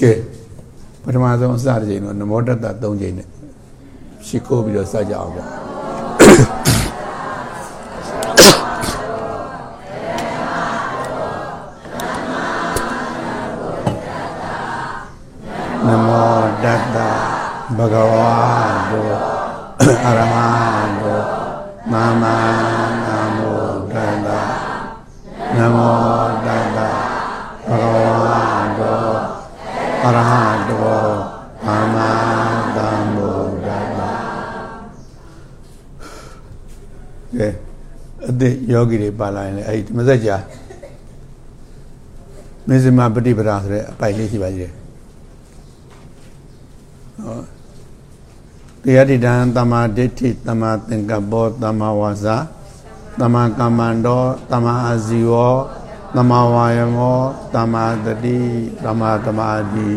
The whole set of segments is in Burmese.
ကဲပထမဆုံးအစတစ်ချိန်တော့နမောတတ္တ၃ချိန်နဲ့ရှိခိုးပြီးတော့စကြအောင်ဗျနမောတတ္တဘဂဝါတောအရဟံတောသမ္မာသမ္ဗုဒ္ဓတ္တနမော အရဟံတောသမ္မာသမ္ဗုဒ္ဓတ္တကဲအသည့်ယောဂီတွေပါလာရင်လည်းအဲ့ဒီမစက်ကြာမေဇမပฏิပဒါဆိုတဲ့အပိုင်လေးရှိပါသေးတယ်တရားတိတံတမ္မာဒိဋ္ဌိတမ္မာသင်္ကပ္ပောတမ္မာဝါစာတမ္မာကမ္မန္တောတမ္မာအာဇီဝော တမ္မာဝါယမောတမ္မာတတိတမ္မာသမာဓိ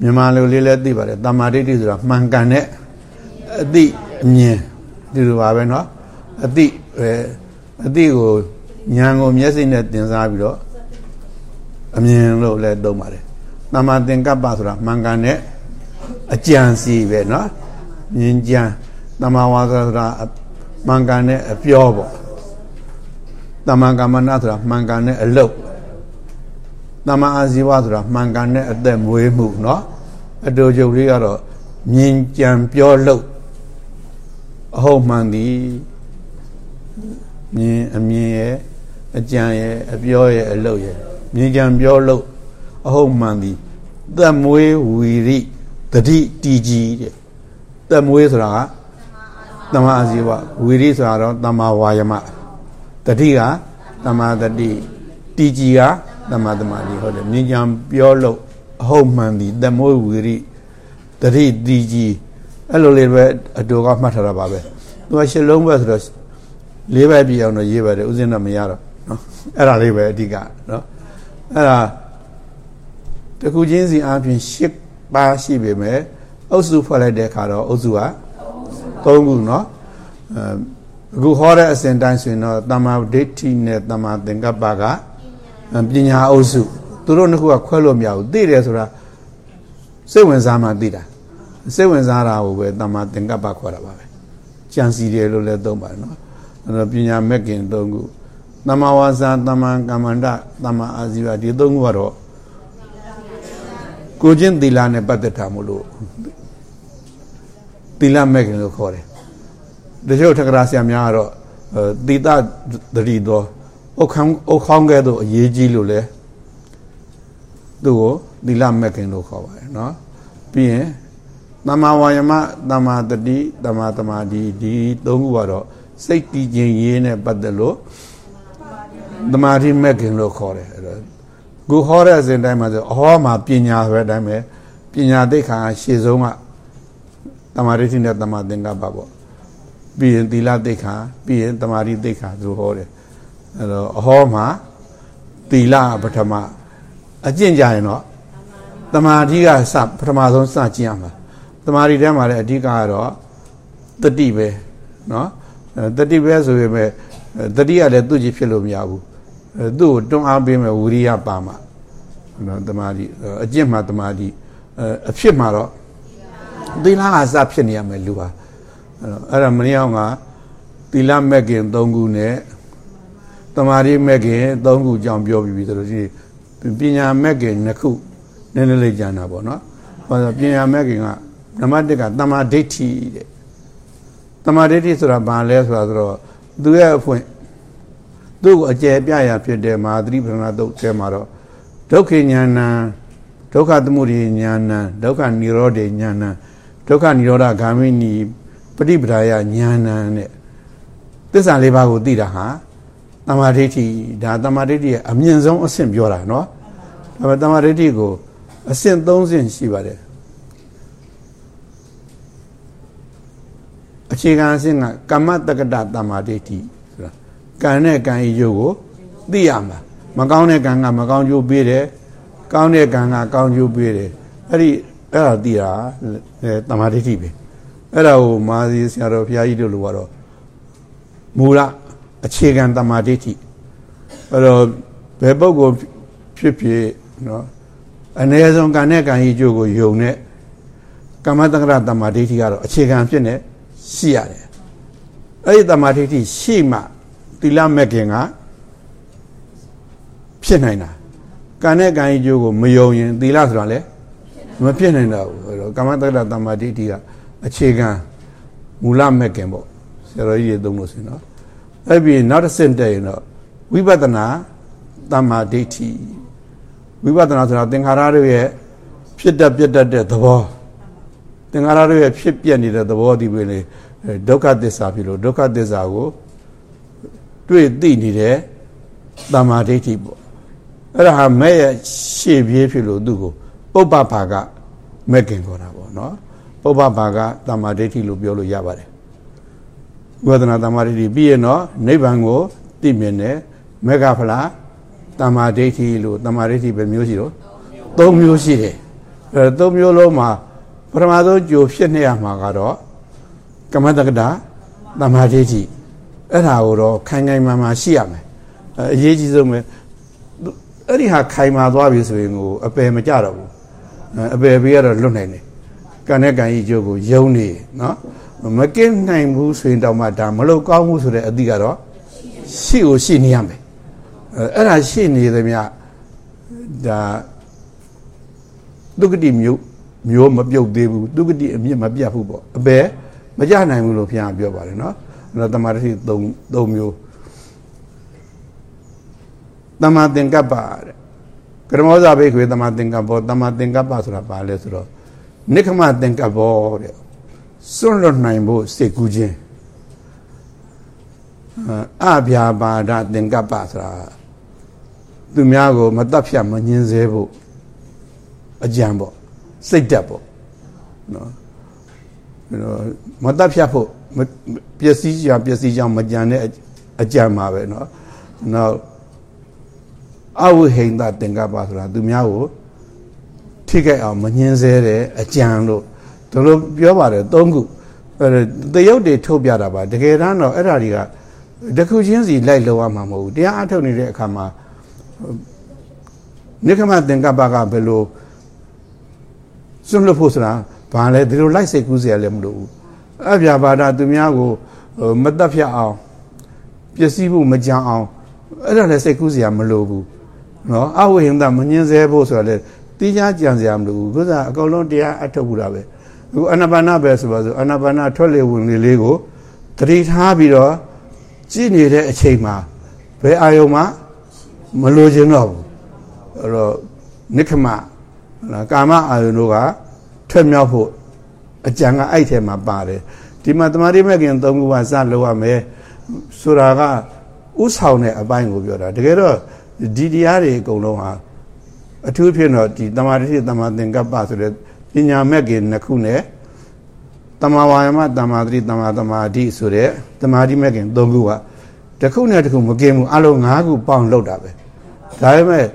မြန်မာလူလေးလည်းသိပါတယ်တမ္မာဒိဋ္ဌိဆိုတာမှန်ကန်တဲ့အတိအမြင်ဒီလိုပါပဲเนาะအတိပဲအတိကိုဉာဏ်ကိုမျက်စိနဲ့သင်စားပြီးတော့အမြင်လို့လည်းသုံးပါတယ်တမ္မာသင်္ကပ္ပဆိုတာမှန်ကန်တဲ့အကြံစီပဲเนาะမြင်ကြံတမ္မာဝါစာဆိုတာမှန်ကန်တဲ့အပြောပေါ့ တမ္မာကမ္မနာဆိုတာမှန်ကန်တဲ့အလုပ်တမ္မာအာဇီဝဆိုတာမှန်ကန်တဲ့အသက်မွေးမှုเนาะအတူချုပ်လေးကတော့မြင်ကြံပြောလို့အဟုတ်မှန်သည်မြင်အမြင်ရဲ့အကြံရဲ့အပြောရဲ့အလုပ်ရဲ့မြင်ကြံပြောလို့အဟုတ်မှန်သည်သက်မွေးဝီရိတတိတီကြီးတဲ့သက်မွေးဆိုတာကတမ္မာအာဇီဝဝီရိဆိုတာတော့တမ္မာဝါယမ တတိကသမာတတိတီကြီးကသမာသမာတိဟုတ်တယ်မြင်ကြံပြောလို့အဟုတ်မှန်သည်တမွေဝီရိတတိတီကြီးအဲ့လိုလေးပဲအတူကမှတ်ထားတာပါပဲသူကရှစ်လုံးပဲဆိုတော့လေးပဲပြအောင်တော့ရေးပါတယ်ဥစဉ်တော့မရတော့နော်အဲ့ဒါလေးပဲအဓိကနော်အဲ့ဒါတကူချင်းစီအပြင်ရှစ်ပါရှိပေမဲ့အုပ်စုဖွဲ့လိုက်တဲ့အခါတော့အုပ်စုက၃ခုနော်အဲ အခုဟောတဲ့အစဉ်တိုင်းဆိုရင်တော့တမ္မာဒိဋ္ဌိနဲ့တမ္မာသင်္ကပ္ပကပညာအုပ်စုသူတို့နှစ်ခုကခွဲလို့မရဘူးသိတယ်ဆိုတာစိတ်ဝင်စားမှသိတာစိတ်ဝင်စားတာကိုပဲတမ္မာသင်္ကပ္ပခေါ်တာပါပဲကြံစီတယ်လို့လည်းသုံးပါတယ်နော်အဲ့တော့ပညာမဲ့ခင်သုံးခုတမ္မာဝါစာတမ္မာကမ္မန္တတမ္မာအာဇီဝဒီသုံးခုကတော့ကိုချင်းသီလနဲ့ပတ်သက်တာမို့လို့သီလမဲ့ခင်လို့ခေါ်တယ် တချို့ထကရာဆရာများကတော့သီတတတိတော်အုတ်ခေါင်းအုတ်ခေါင်းကဲတော့အရေးကြီးလို့လဲသူ့ကိုသီလမဲ့ခင်လို့ခေါ်ပါတယ်เนาะပြီးရင်တမ္မာဝါယမတမ္မာတတိတမ္မာတမာဒီဒီသုံးခုကတော့စိတ်တည်ခြင်းရေးနဲ့ပတ်သက်လို့တမာတိမဲ့ခင်လို့ခေါ်တယ်အဲ့တော့ခုဟောတဲ့အစဉ်တိုင်းမှာဆိုအဟောမှာပညာဆိုတဲ့အတိုင်းပဲပညာသိက္ခာရှေ့ဆုံးကတမာရိတိနဲ့တမာသင်္ကပ္ပပေါ့ ပြီးရင်သီလသိက္ခာပြီးရင်တမာရိသိက္ခာသူဟောတယ်အဲ့တော့အဟောမှာသီလပထမအကျင့်ကြရင်တော့တမာတိကစပထမဆုံးစကျင့်ရမှာတမာရိထဲမှာလည်းအဓိကကတော့တတိပဲเนาะတတိပဲဆိုရင်ပဲတတိကလည်းသူ့ကြည့်ဖြစ်လို့မရဘူးသူ့ကိုတွန်းအားပေးမယ်ဝိရိယပါမှာနော်တမာတိအကျင့်မှာတမာတိအဖြစ်မှာတော့သီလအစဖြစ်နေရမယ်လူဟာ အဲ့တော့မင်းအောင်ကသီလမဲ့ခင်၃ခုနဲ့တမာတိမဲ့ခင်၃ခုကြောင့်ပြောပြီးပြီဆိုလို့ရှိရင်ပညာမဲ့ခင်၂ခုနည်းနည်းလေးကြံတာပေါ့နော်ဟောပညာမဲ့ခင်ကနံပါတ်1ကတမာဒိဋ္ဌိတဲ့တမာဒိဋ္ဌိဆိုတာဘာလဲဆိုတာဆိုတော့သူရဲ့အဖွင့်သူ့ကိုအကျယ်ပြရာဖြစ်တဲ့မဟာသတိပဋ္ဌာန်တုတ်ထဲမှာတော့ဒုက္ခဉာဏံဒုက္ခသမုဒိဉာဏံဒုက္ခនិရောဓဉာဏံဒုက္ခនិရောဓဂ ामि နိ ပฏิပဒါယဉာဏ်နဲ့သစ္စာလေးပါးကိုသိတာဟာတမာဒိဋ္ဌိဒါတမာဒိဋ္ဌိရဲ့အမြင့်ဆုံးအဆင့်ပြောတာနော်ဒါပေမဲ့တမာဒိဋ္ဌိကိုအဆင့်၃ဆင့်ရှိပါတယ်အခြေခံအဆင့်ကကမ္မတက္ကတတမာဒိဋ္ဌိဆိုတာကံနဲ့ကံဤကျိုးကိုသိရမှာမကောင်းတဲ့ကံကမကောင်းကျိုးပေးတယ်ကောင်းတဲ့ကံကကောင်းကျိုးပေးတယ်အဲ့ဒီအဲ့ဒါသိတာတမာဒိဋ္ဌိပဲ အဲ့ဒါကိုမာသီဆရာတော်ဘုရားကြီးတို့လိုကတော့မူလအခြေခံတမာဒိဋ္ဌိအဲ့တော့ဘယ်ပုဂ္ဂိုလ်ဖြစ်ဖြစ်နော်အ ਨੇ ဆုံးကံနဲ့ကံဤကျိုးကိုယုံတဲ့ကမ္မတက္ကရတမ္မာဒိဋ္ဌိကတော့အခြေခံဖြစ်နေရှိရတယ်အဲ့ဒီတမ္မာဒိဋ္ဌိရှိမှသီလမဲ့ခင်ကဖြစ်နိုင်တာကံနဲ့ကံဤကျိုးကိုမယုံရင်သီလဆိုတာလည်းမဖြစ်နိုင်တော့ဘူးအဲ့တော့ကမ္မတက္ကရတမ္မာဒိဋ္ဌိက အခြေခံမူလမဲ့ခင်ပေါ့ဆရာတော်ကြီးတွေသုံးလို့ဆိုရင်တော့အဲ့ပြီးနောက်တစ်ဆင့်တက်ရင်တော့ဝိပဿနာတမ္မာဒိဋ္ဌိဝိပဿနာဆိုတာသင်္ခါရတို့ရဲ့ဖြစ်တတ်ပြတ်တတ်တဲ့သဘောသင်္ခါရတို့ရဲ့ဖြစ်ပြက်နေတဲ့သဘောဒီပဲလေဒုက္ခသစ္စာဖြစ်လို့ဒုက္ခသစ္စာကိုတွေ့သိနေတဲ့တမ္မာဒိဋ္ဌိပေါ့အဲ့ဒါဟာမဲ့ရဲ့ရှေ့ပြေးဖြစ်လို့သူ့ကိုပုပ္ပဘာကမဲ့ခင်ခေါ်တာပေါ့နော် ပုပ္ပဘာကတမ္မာဒိဋ္ဌိလို့ပြောလို့ရပါတယ်ဝေဒနာတမ္မာဒိဋ္ဌိပြီးရင်တော့နိဗ္ဗာန်ကိုသိမြင်တယ်မေဃဖလားတမ္မာဒိဋ္ဌိလို့တမ္မာဒိဋ္ဌိပဲမျိုးရှိတော့သုံးမျိုးရှိတယ်အဲသုံးမျိုးလုံးမှာပထမဆုံးကြိုဖြစ်နေရမှာကတော့ကမ္မတက္ကတာတမ္မာဒိဋ္ဌိအဲ့ဒါကိုတော့ခိုင်ခိုင်မာမာရှိရမယ်အရေးကြီးဆုံးပဲအဲ့ဒီဟာခိုင်မာသွားပြီဆိုရင်ကိုအပယ်မကြတော့ဘူးအပယ်ဘေးကတော့လွတ်နိုင်တယ် ကံနဲ့ကံဤကျိုးကိုယုံနေနော်မကင်းနိုင်ဘူးဆိုရင်တော့မှဒါမလို့ကောင်းဘူးဆိုတဲ့အသည့်ကတော့ရှိကိုရှိနေရမယ်အဲ့ဒါရှိနေသမျှဒါဒုက္ကတိမျိုးမျိုးမပြုတ်သေးဘူးဒုက္ကတိအမြင့်မပြတ်ဘူးပေါ့အပယ်မကြနိုင်ဘူးလို့ဘုရားပြောပါတယ်နော်အဲ့တော့တမာတိ၃၃မျိုးတမာသင်္ကပ္ပတဲ့ကရမောဇဘိခွေတမာသင်္ကပ္ပတမာသင်္ကပ္ပဆိုတာဘာလဲဆိုတော့ နိခမသင်္ကပ္ပောတဲ့စွန့်လွတ်နိုင်ဖို့စိတ်ကူးခြင်းအဗျာပါဒသင်္ကပ္ပဆိုတာသူများကိုမတတ်ဖြတ်မညင်စေဖို့အကြံပေါ့စိတ်တက်ပေါ့နော်မတတ်ဖြတ်ဖို့ပျက်စီးကြပျက်စီးကြမကြံတဲ့အကြံပါပဲနော်နောက်အဝိဟိန္ဒသင်္ကပ္ပဆိုတာသူများကို ထိခိုက်အောင်မငင်းဆဲတဲ့အကြံလို့တို့လိုပြောပါတယ်၃ခုတရုတ်တွေထုတ်ပြတာပါတကယ်တမ်းတော့အဲ့ဓာတွေကတခုချင်းစီလိုက်လောရမှာမဟုတ်ဘူးတရားအထုတ်နေတဲ့အခါမှာနိခမသင်္ကပ္ပကဘယ်လိုစွန့်လွတ်ဖို့ဆိုတာဘာလဲဒီလိုလိုက်စိတ်ကူးစရာလည်းမလိုဘူးအပြာပါဒသူများကိုမတတ်ဖြတ်အောင်ပျက်စီးဖို့မကြံအောင်အဲ့ဒါလည်းစိတ်ကူးစရာမလိုဘူးနော်အဝိဟင်္ဒမငင်းဆဲဖို့ဆိုတာလည်း သိကြကြံစရာမလိုဘူးဘုရားအကောင်လုံးတရားအထုတ်ဘူးတာပဲအခုအနာပါနာပဲဆိုပါစို့အနာပါနာထွက်လေဝင်လေလေးကိုတတိထားပြီးတော့ကြည်နေတဲ့အချိန်မှာဘယ်အာယုံမှာမလိုချင်တော့ဘူးအဲ့တော့နိခမကာမအာယုံတို့ကထွက်မြောက်ဖို့အကြံကအဲ့ထဲမှာပါတယ်ဒီမှာတမာတိမဲ့ခင်သုံးခုကစလောက်ရမယ်ဆိုတာကဥဆောင်တဲ့အပိုင်းကိုပြောတာတကယ်တော့ဒီတရားတွေအကုန်လုံးဟာ အထူးဖြစ်တော့ဒီတမာတိတမာသင်္ကပ္ပဆိုတဲ့ပညာမဲ့ခင်နှစ်ခုနဲ့တမာဝါယမတမာတိတမာတမာတိဆိုတဲ့တမာတိမဲ့ခင်သုံးခုကတစ်ခုနဲ့တစ်ခုမကင်းဘူးအလုံး၅ခုပေါင်းလောက်တာပဲဒါပေမဲ့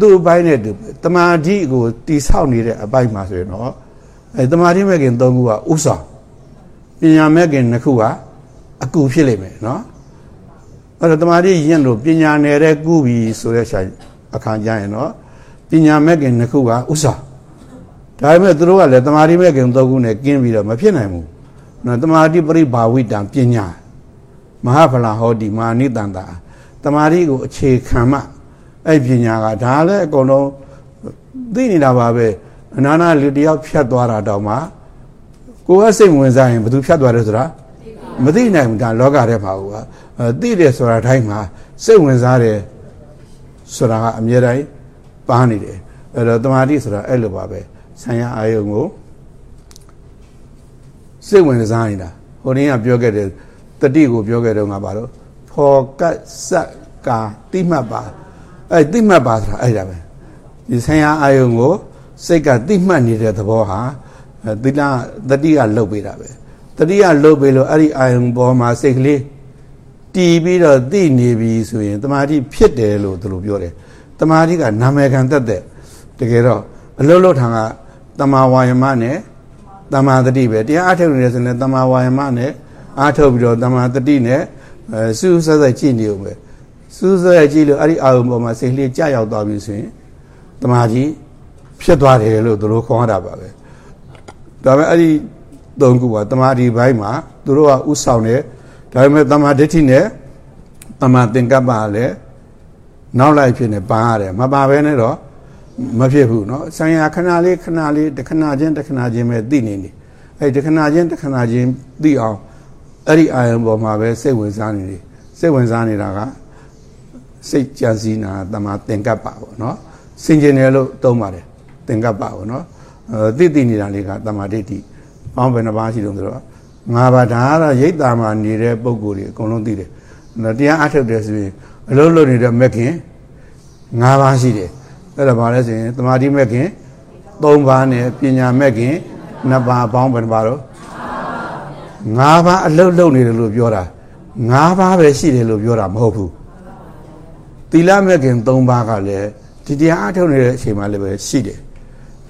သူ့အပိုင်းနဲ့သူတမာတိကိုတိဆောက်နေတဲ့အပိုင်းမှာဆိုရင်တော့အဲတမာတိမဲ့ခင်၃ခုကဥဆောင်ပညာမဲ့ခင်နှစ်ခုကအကူဖြစ်လိမ့်မယ်နော်အဲ့တော့တမာတိရင့်လို့ပညာနယ်တဲ့ကူပြီဆိုတဲ့ဆိုင် အခါကျရင်တော့ပညာမဲ့ခင်နှစ်ခုကဥဆောင်ဒါပေမဲ့သူတို့ကလည်းတမာတိမဲ့ခင်၃ခုနဲ့ကင်းပြီးတော့မဖြစ်နိုင်ဘူးနော်တမာတိပရိဘာဝိတံပညာမဟာဖလာဟောတိမာနိတန္တာတမာတိကိုအခြေခံမှအဲ့ပညာကဒါလည်းအကုန်လုံးသိနေတာပါပဲအနာနာလူတယောက်ဖြတ်သွားတာတောင်မှကိုယ်ကစိတ်ဝင်စားရင်ဘယ်သူဖြတ်သွားတယ်ဆိုတာမသိနိုင်ဘူးဒါလောကထဲမှာကသိတယ်ဆိုတာတိုင်းမှာစိတ်ဝင်စားတယ် ဆိုတာကအမြဲတမ်းပါနေတယ်အဲ့တော့တမာတိဆိုတာအဲ့လိုပါပဲဆံရအာယုံကိုစိတ်ဝင်စားနေတာဟိုနေ့ကပြောခဲ့တယ်တတိကိုပြောခဲ့တော့ငါပါတော့ဖော်ကတ်စက်ကာတိမှတ်ပါအဲ့တိမှတ်ပါဆိုတာအဲ့ဒါပဲဒီဆံရအာယုံကိုစိတ်ကတိမှတ်နေတဲ့သဘောဟာသီလတတိကလှုပ်ပေးတာပဲတတိကလှုပ်ပေးလို့အဲ့ဒီအာယုံပေါ်မှာစိတ်ကလေး တီးပြီးတော့သိနေပြီဆိုရင်တမာတိဖြစ်တယ်လို့သူတို့ပြောတယ်တမာတိကနာမည်ခံတတ်တဲ့တကယ်တော့အလုံးလုံးထံကတမာဝါယမနဲ့တမာတတိပဲတရားအထုတ်နေတယ်ဆိုရင်တမာဝါယမနဲ့အားထုတ်ပြီးတော့တမာတတိနဲ့စူးစက်စက်ကြည့်နေုံပဲစူးစက်ကြည့်လို့အဲ့ဒီအာယုံပေါ်မှာစိတ်ကလေးကြာရောက်သွားပြီဆိုရင်တမာကြီးဖြစ်သွားတယ်လို့သူတို့ခေါ်တာပါပဲဒါပေမဲ့အဲ့ဒီသုံးခုကတမာဒီဘိုင်းမှာသူတို့ကဥဆောင်တယ် ဒါပေမဲ့တမာဒိဋ္ဌိနဲ့တမာသင်္ကပ္ပလည်းနောက်လိုက်ဖြစ်နေပန်းရတယ်မပါဘဲနဲ့တော့မဖြစ်ဘူးเนาะဆိုင်ရာခဏလေးခဏလေးတခဏချင်းတခဏချင်းပဲသိနေနေအဲ့တခဏချင်းတခဏချင်းသိအောင်အဲ့ဒီအာယုံပေါ်မှာပဲစိတ်ဝင်စားနေတယ်စိတ်ဝင်စားနေတာကစိတ်ကြံစည်နာတမာသင်္ကပ္ပပေါ့เนาะစင်ကျင်တယ်လို့သုံးပါတယ်သင်္ကပ္ပပေါ့เนาะသိသိနေတာလေးကတမာဒိဋ္ဌိပေါင်းဘယ်နှပါးရှိတုံးဆိုတော့ ငါးပါးဒါကတော့ရိတ်တာမှာနေတဲ့ပုံကိုယ်တွေအကုန်လုံးသိတယ်တရားအထုတ်တယ်ဆိုရင်အလုံးလုံးနေတဲ့မက်ခင်၅ပါးရှိတယ်အဲ့ဒါဘာလဲဆိုရင်တမာတိမက်ခင်၃ပါးနဲ့ပညာမက်ခင်၂ပါးပေါင်းဘယ်နှပါတော့၅ပါးအလုံးလုံးနေတယ်လို့ပြောတာ၅ပါးပဲရှိတယ်လို့ပြောတာမဟုတ်ဘူးသီလမက်ခင်၃ပါးကလည်းဒီတရားအထုတ်နေတဲ့အချိန်မှလည်းပဲရှိတယ်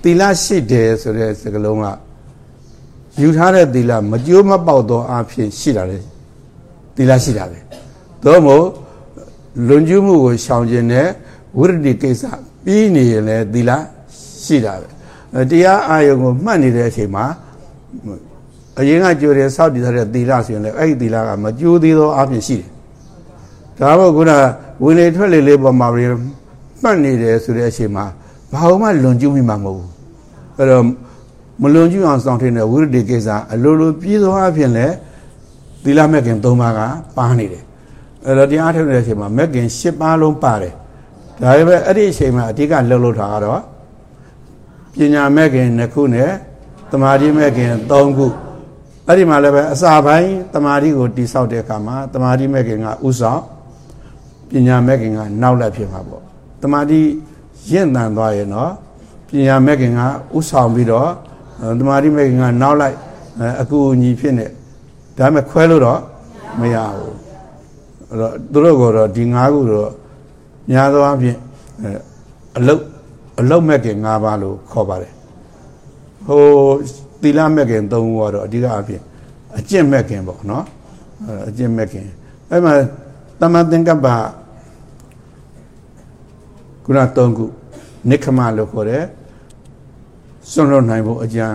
သီလရှိတယ်ဆိုတဲ့စကားလုံးက ယူထားတဲ့သီလမကြိုးမပေါက်သောအဖြစ်ရှိတာလေသီလရှိတာပဲသို့မဟုတ်လွန်ကျူးမှုကိုရှောင်ခြင်းနဲ့ဝိရဒိကိစ္စပြီးနေရင်လည်းသီလရှိတာပဲတရားအာယုံကိုမှတ်နေတဲ့အချိန်မှာအရင်ကကြိုတယ်စောက်တည်ထားတဲ့သီလဆိုရင်လည်းအဲ့ဒီသီလကမကြိုးသေးသောအဖြစ်ရှိတယ်ဒါတော့ခုနဝင်လေထွက်လေလေးပေါ်မှာပြီးမှတ်နေတယ်ဆိုတဲ့အချိန်မှာဘာမှလွန်ကျူးမိမှာမဟုတ်ဘူးအဲ့တော့ မလွန်ကျူးအောင်စောင့်ထင်းတဲ့ဝိရဒိကိစ္စအလိုလိုပြီးသောအဖြစ်လည်းသီလမဲ့ခင်၃ပါးကပါနေတယ်အဲ့တော့တရားထုတ်တဲ့အချိန်မှာမဲ့ခင်၈ပါးလုံးပါတယ်ဒါပေမဲ့အဲ့ဒီအချိန်မှာအဓိကလှုပ်လှုပ်တာကတော့ပညာမဲ့ခင်နှစ်ခုနဲ့တမာတိမဲ့ခင်၃ခုအဲ့ဒီမှာလည်းပဲအစာပိုင်းတမာတိကိုတိဆောက်တဲ့အခါမှာတမာတိမဲ့ခင်ကဥဆောင်ပညာမဲ့ခင်ကနောက်လက်ဖြစ်မှာပေါ့တမာတိရင့်တန်သွားရင်တော့ပညာမဲ့ခင်ကဥဆောင်ပြီးတော့ တမာတိမဲ့ခင်ကနောက်လိုက်အကူအညီဖြစ်နေဒါပေမဲ့ခွဲလို့တော့မရဘူးအဲ့တော့သူတို့ကတော့ဒီ၅ခုတော့များသောအားဖြင့်အလုတ်အလုတ်မဲ့ခင်၅ပါးလို့ခေါ်ပါတယ်ဟိုသီလမဲ့ခင်၃ခုကတော့အဓိကအားဖြင့်အကျင့်မဲ့ခင်ပေါ့နော်အကျင့်မဲ့ခင်အဲ့မှာတမန်သင်္ကပ္ပခုန၃ခုနိခမလို့ခေါ်တယ် စွန့်လွတ်နိုင်ဖို့အကြံ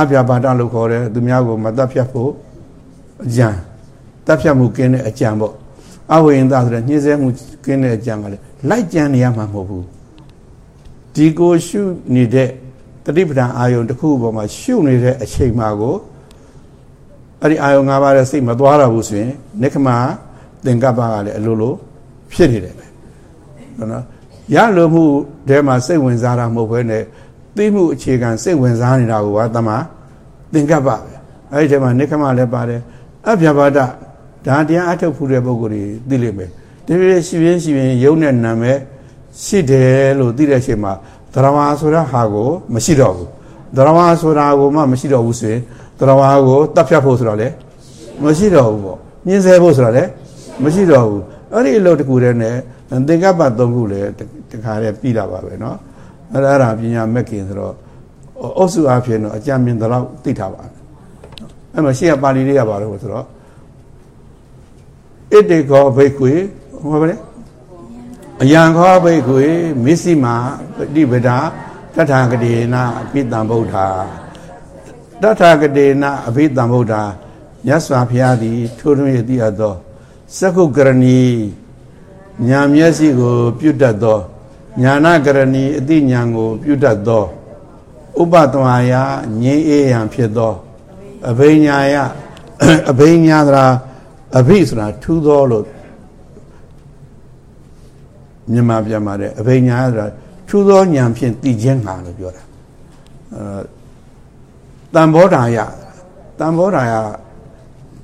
အပြာပါဒလို့ခေါ်တယ်သူများကိုမတတ်ဖြတ်ဖို့အကြံတတ်ဖြတ်မှုကင်းတဲ့အကြံပေါ့အဝိယင်သားဆိုတဲ့ညှင်းဆဲမှုကင်းတဲ့အကြံကလည်းလိုက်ကြံနေရမှာမဟုတ်ဘူးဒီကိုရှုနေတဲ့တတိပဒံအာယုံတစ်ခုပေါ်မှာရှုနေတဲ့အချိန်မှာကိုအဲ့ဒီအာယုံ၅ပါးရဲ့စိတ်မသွားတော့ဘူးဆိုရင်နိခမသင်္ကပ္ပကလည်းအလိုလိုဖြစ်နေတယ်ပဲနော်ရလိုမှုတဲမှာစိတ်ဝင်စားတာမဟုတ်ဘဲနဲ့ သိမှုအခြေခံစိတ်ဝင်စားနေတာကိုကတမသင်္ကပ္ပပဲအဲ့ဒီထဲမှာနိခမလည်းပါတယ်အဗျာပါဒဒါတရားအထုတ်ဖူးတဲ့ပုဂ္ဂိုလ်တွေသိလိမ့်မယ်ဒီလိုရှိရင်ရှိရင်ယုံနဲ့နာမည်ရှိတယ်လို့သိတဲ့အချိန်မှာသရဝါဆိုတာဟာကိုမရှိတော့ဘူးသရဝါဆိုတာကိုမှမရှိတော့ဘူးဆိုရင်သရဝါကိုတတ်ဖြတ်ဖို့ဆိုတော့လေမရှိတော့ဘူးပေါ့ညှင်းဆဲဖို့ဆိုတော့လေမရှိတော့ဘူးအဲ့ဒီအလုပ်တစ်ခုတည်းနဲ့သင်္ကပ္ပသုံးခုလည်းတခါတည်းပြီးတာပါပဲเนาะ အဲ့ဒါအဲ့ဒါပညာမက်ကင်ဆိုတော့အုပ်စုအဖြစ်တော့အကြံမြင်တော့သိထားပါအဲ့မှာရှေ့ကပါဠိလေးရပါတော့ဆိုတော့ဣတိကောဘိက္ခွေဟောပါလေအယံခောဘိက္ခွေမစ္စည်းမာပฏิပဒါတထာဂတိနာအပိတံဗုဒ္ဓတထာဂတိနာအပိတံဗုဒ္ဓမြတ်စွာဘုရားသည်ထိုးထွင်းရသည့်အသောသက္ခုကရဏီညာမျက်စိကို ပြုတ်တတ်သော ညာနာကရဏီအတိညာကို ပြုတ်တတ်သောဥပတဝါယငြိမ်းအေးရန်ဖြစ်သောအဘိညာယအဘိညာသရာအဘိဆိုတာထူးသောလို့မြန်မာပြန်ပါတယ်အဘိညာဆိုတာထူးသောဉာဏ်ဖြင့်သိခြင်းငါလို့ပြောတာအဲတန်ဘောဓာယတန်ဘောဓာယ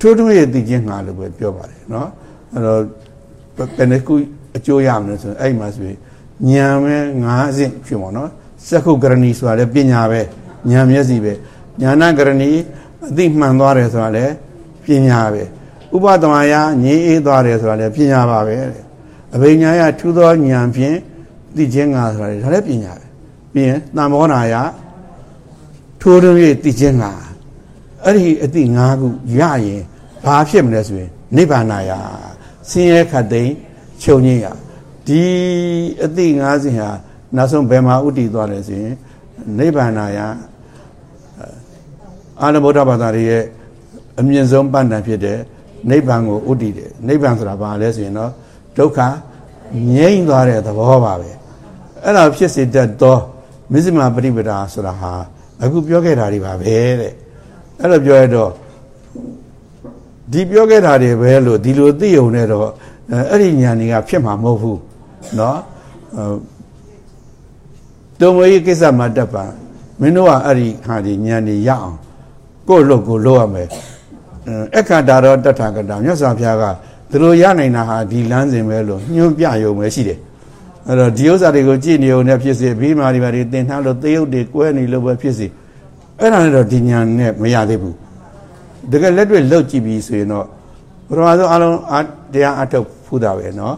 ထူးထူးရဲ့သိခြင်းငါလို့ပဲပြောပါတယ်เนาะအဲ့တော့ဘယ်နှခုအကျိုးရမလဲဆိုရင်အဲ့မှာဆိုရင် ဉာဏ်ပဲ၅ဆင့်ဖြစ်ပါတော့စက္ခုကရဏီဆိုတာလည်းပညာပဲဉာဏ်မျက်စီပဲဉာဏကရဏီအသိမှန်သွားတယ်ဆိုတာလည်းပညာပဲဥပဒမယငြင်းအေးသွားတယ်ဆိုတာလည်းပညာပါပဲအဘိညာယထူသောဉာဏ်ဖြင့်သိခြင်းငါဆိုတာလည်းဒါလည်းပညာပဲပြီးရင်သံဘောနာယထိုးတွင်၍သိခြင်းငါအဲ့ဒီအသိ၅ခုရရင်ဘာဖြစ်မလဲဆိုရင်နိဗ္ဗာန်ယဆင်းရဲခတ်သိမ်းချုပ်ငြိမ်းရ ဒီအသိ၅စဉ်ဟာနောက်ဆုံးဘယ်မှာဥတည်သွားလဲဆိုရင်နိဗ္ဗာန်ယအာရဗုဒ္ဓဘာသာရဲ့အမြင့်ဆုံးပဏ္ဏဖြစ်တဲ့နိဗ္ဗာန်ကိုဥတည်တယ်နိဗ္ဗာန်ဆိုတာဘာလဲဆိုရင်တော့ဒုက္ခငြိမ့်သွားတဲ့သဘောပါပဲအဲ့ဒါဖြစ်စေတတ်သောမစ္စမပရိပဒါဆိုတာဟာအခုပြောခဲ့တာတွေပါပဲတဲ့အဲ့လိုပြောရတော့ဒီပြောခဲ့တာတွေပဲလို့ဒီလိုသိုံနဲ့တော့အဲ့ဒီညာနေကဖြစ်မှာမဟုတ်ဘူး เนาะတုံမကြီးကိစ္စမှာတက်ပါမင်းတို့ကအဲ့ဒီဟာဒီညာနေရအောင်ကိုယ့်လို့ကိုယ်လုပ်ရမယ်အခါဒါတော့တထကတာမြတ်စွာဘုရားကသူတို့ရနိုင်တာဟာဒီလမ်းစဉ်ပဲလို့ညွှန်ပြရုံပဲရှိတယ်အဲ့တော့ဒီဥစ္စာတွေကိုကြည့်နေုံနဲ့ဖြစ်စေဘီမာဒီမာတွေတင်ထားလို့သေယုတ်တွေကွဲနေလို့ပဲဖြစ်စေအဲ့ဒါနဲ့တော့ဒီညာနဲ့မရသေးဘူးတကယ်လက်တွေ့လောက်ကြည့်ပြီးဆိုရင်တော့ပထမဆုံးအလုံးတရားအထုတ်ဖူးတာပဲเนาะ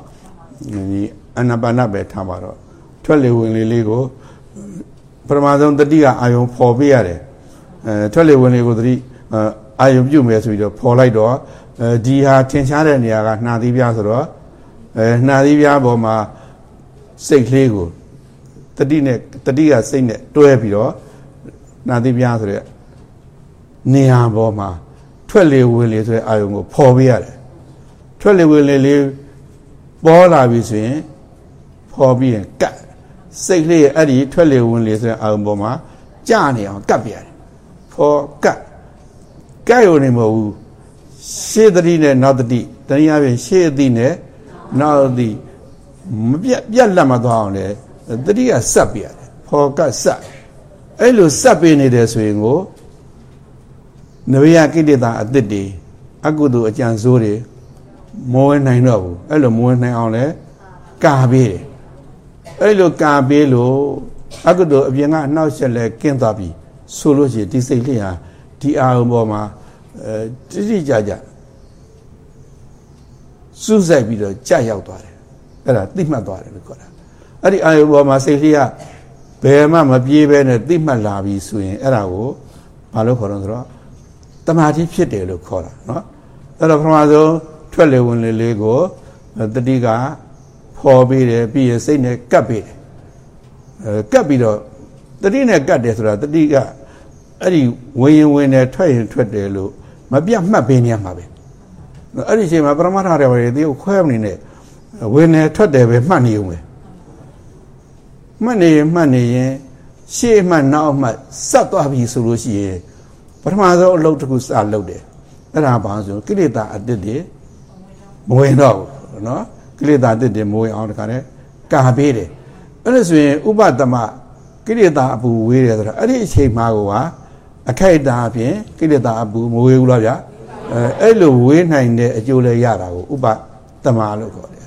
ဒီ အနာပါနပဲထားပါတော့ထွက်လေဝင်လေလေးကိုပထမဆုံးတတိကအာယုံဖော်ပေးရတယ်အဲထွက်လေဝင်လေကိုတတိအာယုံပြုတ်မယ်ဆိုပြီးတော့ဖော်လိုက်တော့အဲဒီဟာထင်ရှားတဲ့နေရာကနှာသီးပြားဆိုတော့အဲနှာသီးပြားပေါ်မှာစိတ်ကလေးကိုတတိနဲ့တတိကစိတ်နဲ့တွဲပြီးတော့နှာသီးပြားဆိုတဲ့နေရာပေါ်မှာထွက်လေဝင်လေဆိုတဲ့အာယုံကိုဖော်ပေးရတယ်ထွက်လေဝင်လေလေးပေါ်လာပြီဆိုရင် ဖော်ပြီးရင်ကတ်စိတ်လေးအဲ့ဒီထွက်လေဝင်လေဆိုတဲ့အာယုံပေါ်မှာကြာနေအောင်ကတ်ပြရတယ်ဖော်ကတ်ကတ်ရုံနေမဟုတ်ဘူးရှေ့သတိနဲ့နောက်သတိတနည်းအားဖြင့်ရှေ့အသည့်နဲ့နောက်အသည့်မပြတ်ပြတ်လက်မသွားအောင်လေသတိကစက်ပြရတယ်ဖော်ကတ်စက်အဲ့လိုစက်ပေးနေတယ်ဆိုရင်ကိုနဝိယကိဋ္တတာအသစ်တွေအကုသိုလ်အကြံစိုးတွေမဝင်နိုင်တော့ဘူးအဲ့လိုမဝင်နိုင်အောင်လဲကာပေးတယ် အဲ့လိုကာပေးလို့အကုသိုလ်အပြင်ကအနှောက်အယှက်လဲကင်းသွားပြီဆိုလို့ရှိရင်ဒီစိတ်လေးဟာဒီအာရုံပေါ်မှာအဲတိတိကျကျစူးစိုက်ပြီးတော့ကြာရောက်သွားတယ်အဲ့ဒါသိမှတ်သွားတယ်လို့ခေါ်တာအဲ့ဒီအာရုံပေါ်မှာစိတ်လေးကဘယ်မှမပြေးပဲနဲ့သိမှတ်လာပြီဆိုရင်အဲ့ဒါကိုဘာလို့ခေါ်တော့ဆိုတော့တမာတိဖြစ်တယ်လို့ခေါ်တာเนาะအဲ့တော့ပထမဆုံးထွက်လေဝင်လေလေးကိုတတိက ခေါ်ပေးတယ်ပြီးရင်စိတ်နဲ့ကပ်ပေးတယ်အဲကပ်ပြီးတော့တတိနဲ့ကပ်တယ်ဆိုတာတတိကအဲ့ဒီဝင်ရင်ဝင်တယ်ထွက်ရင်ထွက်တယ်လို့မပြတ်မှတ်ပေးနေရမှာပဲအဲ့ဒီအချိန်မှာပရမတ္ထရပါရီတေကိုခွဲမနေနဲ့ဝင်တယ်ထွက်တယ်ပဲမှတ်နေုံပဲမှတ်နေရင်မှတ်နေရင်ရှေ့မှနောက်မှစက်သွားပြီဆိုလို့ရှိရင်ပထမဆုံးအလုပ်တစ်ခုစလုပ်တယ်အဲ့ဒါဘာဆိုကိလေသာအတ္တတွေမဝင်တော့ဘူးနော် ကိလေသာအတစ်တွေမဝင်အောင်တခါတည်းကာပေးတယ်အဲ့ဒါဆိုရင်ဥပဒမကိလေသာအပူဝေးတယ်ဆိုတော့အဲ့ဒီအချိန်မှာကိုကအခိုက်အတန့်အပြင်ကိလေသာအပူမဝေးဘူးလားဗျာအဲအဲ့လိုဝေးနိုင်တဲ့အကျိုးလည်းရတာကိုဥပတမလို့ခေါ်တယ်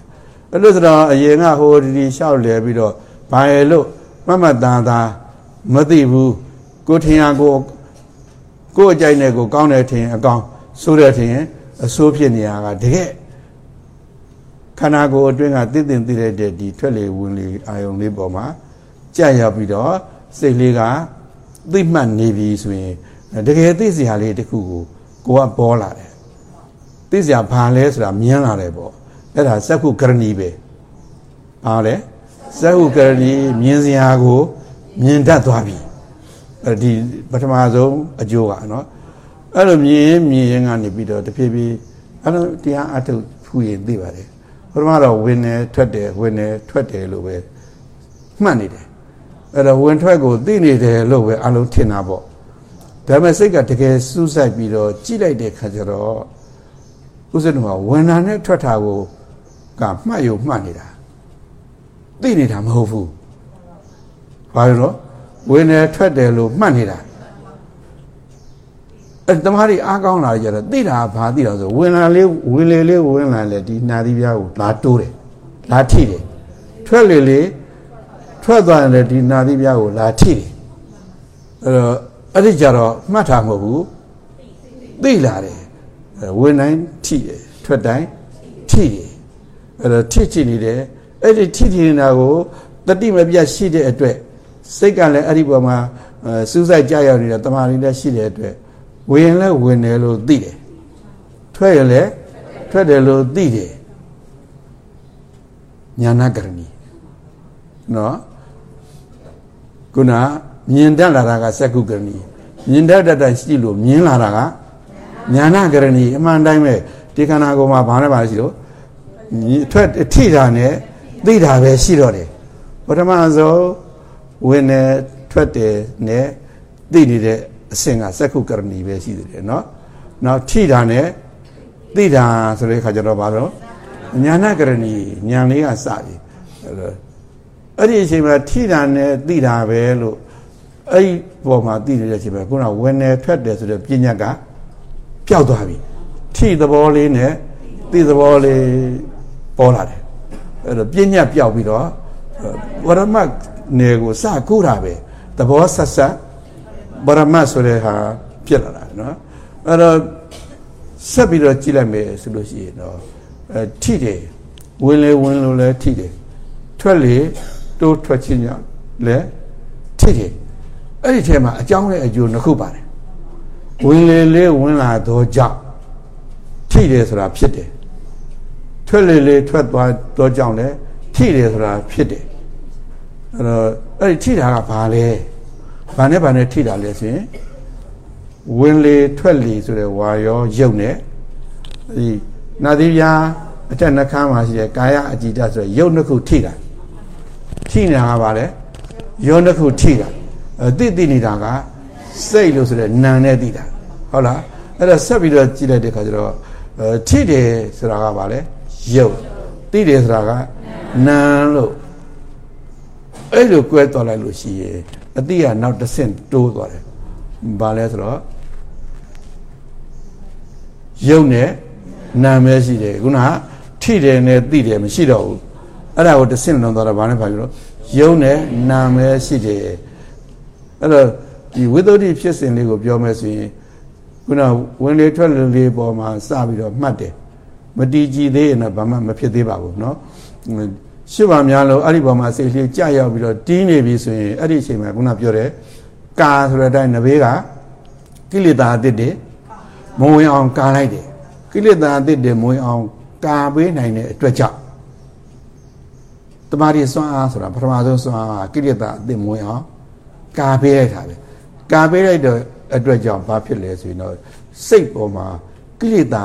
အဲ့လိုဆိုတော့အရင်ကဟိုဒီဒီလျှောက်လဲပြီးတော့ဘာရလို့မမတန်တာမသိဘူးကိုထင်ရကိုကိုအကြိုက်နဲ့ကိုကောင်းတယ်ထင်အကောင်ဆိုးတယ်ထင်အဆိုးဖြစ်နေရတာတကယ် ခန္ဓာကိုယ်အတွင်းကတည်တင်တည်တဲ့ဒီထွက်လေဝင်လေအာယုံလေးပေါ်မှာကြာရောက်ပြီးတော့စိတ်လေးကသိမှတ်နေပြီဆိုရင်တကယ်သိစရာလေးတခုကိုကိုကပေါ်လာတယ်သိစရာဘာလဲဆိုတာမြင်လာတယ်ပေါ့အဲ့ဒါစက္ခုကရဏီပဲဘာလဲစက္ခုကရဏီမြင်စရာကိုမြင်တတ်သွားပြီဒီပထမဆုံးအကျိုးကနော်အဲ့လိုမြင်ရင်မြင်ရင်ကနေပြီးတော့တဖြည်းဖြည်းအဲ့လိုတရားအထုတ်ဖူးရင်သိပါတယ် ပထမတော့ဝင်တယ်ထွက်တယ်ဝင်တယ်ထွက်တယ်လို့ပဲမှတ်နေတယ်အဲ့တော့ဝင်ထွက်ကိုသိနေတယ်လို့ပဲအလုံးထင်တာပေါ့ဒါပေမဲ့စိတ်ကတကယ်စူးစိုက်ပြီးတော့ကြည့်လိုက်တဲ့ခါကျတော့ဥစ္စနကဝင်တာနဲ့ထွက်တာကိုကမှတ်ယူမှတ်နေတာသိနေတာမဟုတ်ဘူးဘာလို့တော့ဝင်တယ်ထွက်တယ်လို့မှတ်နေတာ အဲတမားတွေအားကောင်းလာကြတော့သိတာဘာသိတာဆိုဝင်လာလေးဝင်လေလေးဝင်လာလေဒီနာသီးပြားကိုလာတိုးတယ်လာထိတယ်ထွက်လေလေးထွက်သွားရင်လည်းဒီနာသီးပြားကိုလာထိတယ်အဲ့တော့အဲ့ဒီကြတော့မှတ်တာမဟုတ်ဘူးသိလာတယ်ဝင်တိုင်းထိတယ်ထွက်တိုင်းထိတယ်အဲ့တော့ထိချိနေတယ်အဲ့ဒီထိထိနေတာကိုတတိမပြတ်ရှိတဲ့အတွက်စိတ်ကလည်းအဲ့ဒီပေါ်မှာစူးစိုက်ကြရောက်နေတာတမာရီလည်းရှိတဲ့အတွက် ဝင်ရင်လည်းဝင်တယ်လို့သိတယ်ထွက်ရင်လည်းထွက်တယ်လို့သိတယ်ညာနာကရဏီနော်ခုနမြင်တတ်လာတာကစက္ခုကရဏီမြင်တတ်တတ်ရှိလို့မြင်လာတာကညာနာကရဏီအမှန်တိုင်းပဲဒီခန္ဓာကိုယ်မှာဘာနဲ့ပါရှိလို့ထွက်ထိတာနဲ့သိတာပဲရှိတော့တယ်ပထမဆုံးဝင်နေထွက်တယ်နဲ့သိနေတဲ့ အဆင့်ကစက္ခုကရဏီပဲရှိသေးတယ်เนาะနောက်ထိတာနဲ့သိတာဆိုတဲ့ခါကျတော့ဘာလို့ညာနာကရဏီညာလေးကစပြီအဲ့ဒီအချိန်မှာထိတာနဲ့သိတာပဲလို့အဲ့ဒီပေါ်မှာသိနေတဲ့အချိန်မှာခုနဝင်နေထွက်တယ်ဆိုတဲ့ပညာကပျောက်သွားပြီထိသဘောလေးနဲ့သိသဘောလေးပေါ်လာတယ်အဲ့တော့ပညာပျောက်ပြီးတော့ဝရမတ်နယ်ကိုစကူတာပဲသဘောဆက်ဆက် ဗရမတ်ဆိုတဲ့ဟာဖြစ်လာတာနော်အဲ့တော့ဆက်ပြီးတော့ကြည့်လိုက်မယ်ဆိုလို့ရှိရင်တော့အဲထိတယ်ဝင်လေဝင်လို့လဲထိတယ်ထွက်လေတိုးထွက်ခြင်းကြောင့်လဲထိတယ်အဲ့ဒီထဲမှာအကြောင်းနဲ့အကျိုးနှစ်ခုပါတယ်ဝင်လေလေးဝင်လာတော့ကြောင့်ထိတယ်ဆိုတာဖြစ်တယ်ထွက်လေလေးထွက်သွားတော့ကြောင့်လဲထိတယ်ဆိုတာဖြစ်တယ်အဲ့တော့အဲ့ဒီထိတာကဘာလဲ ဘာနဲ့ဘာနဲ့ထိတာလဲဆိုရင်ဝင်လေထွက်လေဆိုတဲ့ဝါရောရုပ်နဲ့ဒီနာသီပြာအထက်နှခမ်းမှာရှိတဲ့ကာယအကြည်တဆိုတဲ့ရုပ်နှစ်ခုထိတာထိနေတာကဘာလဲရုပ်နှစ်ခုထိတာအသိသိနေတာကစိတ်လို့ဆိုတဲ့နာနဲ့သိတာဟုတ်လားအဲ့ဒါဆက်ပြီးတော့ကြည့်လိုက်တဲ့ခါကျတော့ထိတယ်ဆိုတာကဘာလဲရုပ်သိတယ်ဆိုတာကနာလို့အဲ့လိုကွဲသွားလိုက်လို့ရှိရင် အတိကနောက်တစ်ဆင့်တိုးသွားတယ်ဘာလဲဆိုတော့ရုပ်နဲ့နာမည်ရှိတယ်ခုနကထိတယ်နဲ့သိတယ်မရှိတော့ဘူးအဲ့ဒါကိုတစ်ဆင့်လုံးသွားတာဘာနဲ့ဖာပြီးတော့ရုပ်နဲ့နာမည်ရှိတယ်အဲ့တော့ဒီဝိသုဒ္ဓိဖြစ်စဉ်လေးကိုပြောမယ်ဆိုရင်ခုနဝင်လေထွက်လေပေါ်မှာစပြီးတော့မှတ်တယ်မတီးကြည်သေးရင်တော့ဘာမှမဖြစ်သေးပါဘူးเนาะ ရှစ်ပါများလို့အဲ့ဒီပေါ်မှာစိတ်လေးကြာရောက်ပြီးတော့တီးနေပြီဆိုရင်အဲ့ဒီအချိန်မှာခုနပြောတယ်ကာဆိုတဲ့အတိုင်းနဘေးကကိလေသာအသစ်တွေမဝင်အောင်ကာလိုက်တယ်ကိလေသာအသစ်တွေမဝင်အောင်ကာပေးနိုင်တဲ့အတွက်ကြောင့်တမာရီစွမ်းအားဆိုတာပထမဆုံးစွမ်းအားကိလေသာအသစ်မဝင်အောင်ကာပေးလိုက်တာပဲကာပေးလိုက်တဲ့အတွက်ကြောင့်ဘာဖြစ်လဲဆိုရင်တော့စိတ်ပေါ်မှာကိလေသာ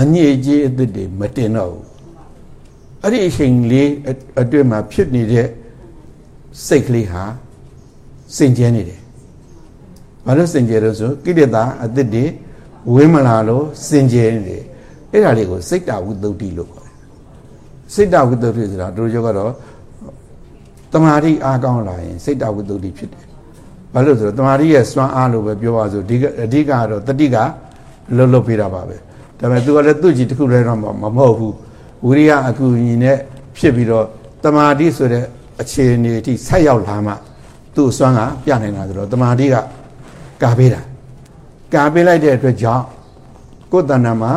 အညစ်အကြေးအသစ်တွေမတင်တော့ဘူး အဲ့ဒီအချိန်လေးအတွင်းမှာဖြစ်နေတဲ့စိတ်ကလေးဟာစင်ကြဲနေတယ်ဘာလို့စင်ကြဲလို့ဆိုကိလေသာအသစ်တွေဝင်းမလာလို့စင်ကြဲနေတယ်အဲ့ဒါလေးကိုစိတ်တဝိသုဒ္ဓိလို့ခေါ်တယ်စိတ်တဝိသုဒ္ဓိဆိုတာတို့ကျော်ကတော့တမာတိအားကောင်းလာရင်စိတ်တဝိသုဒ္ဓိဖြစ်တယ်ဘာလို့ဆိုတော့တမာတိရဲ့စွမ်းအားလို့ပဲပြောပါဆိုဒီအဓိကတော့တတိကလွတ်လွတ်ပေးတာပါပဲဒါပေမဲ့သူကလည်းသူ့ကြည့်တစ်ခုလည်းတော့မဟုတ်ဘူး ဝိရိယအကူအညီနဲ့ဖြစ်ပြီးတော့တမာတိဆိုတဲ့အခြေအနေအထိဆက်ရောက်လာမှသူ့အစွမ်းကပြနိုင်တာဆိုတော့တမာတိကကာပေးတာကာပေးလိုက်တဲ့အတွက်ကြောင့်ကိုယ်တဏ္ဍာမှာ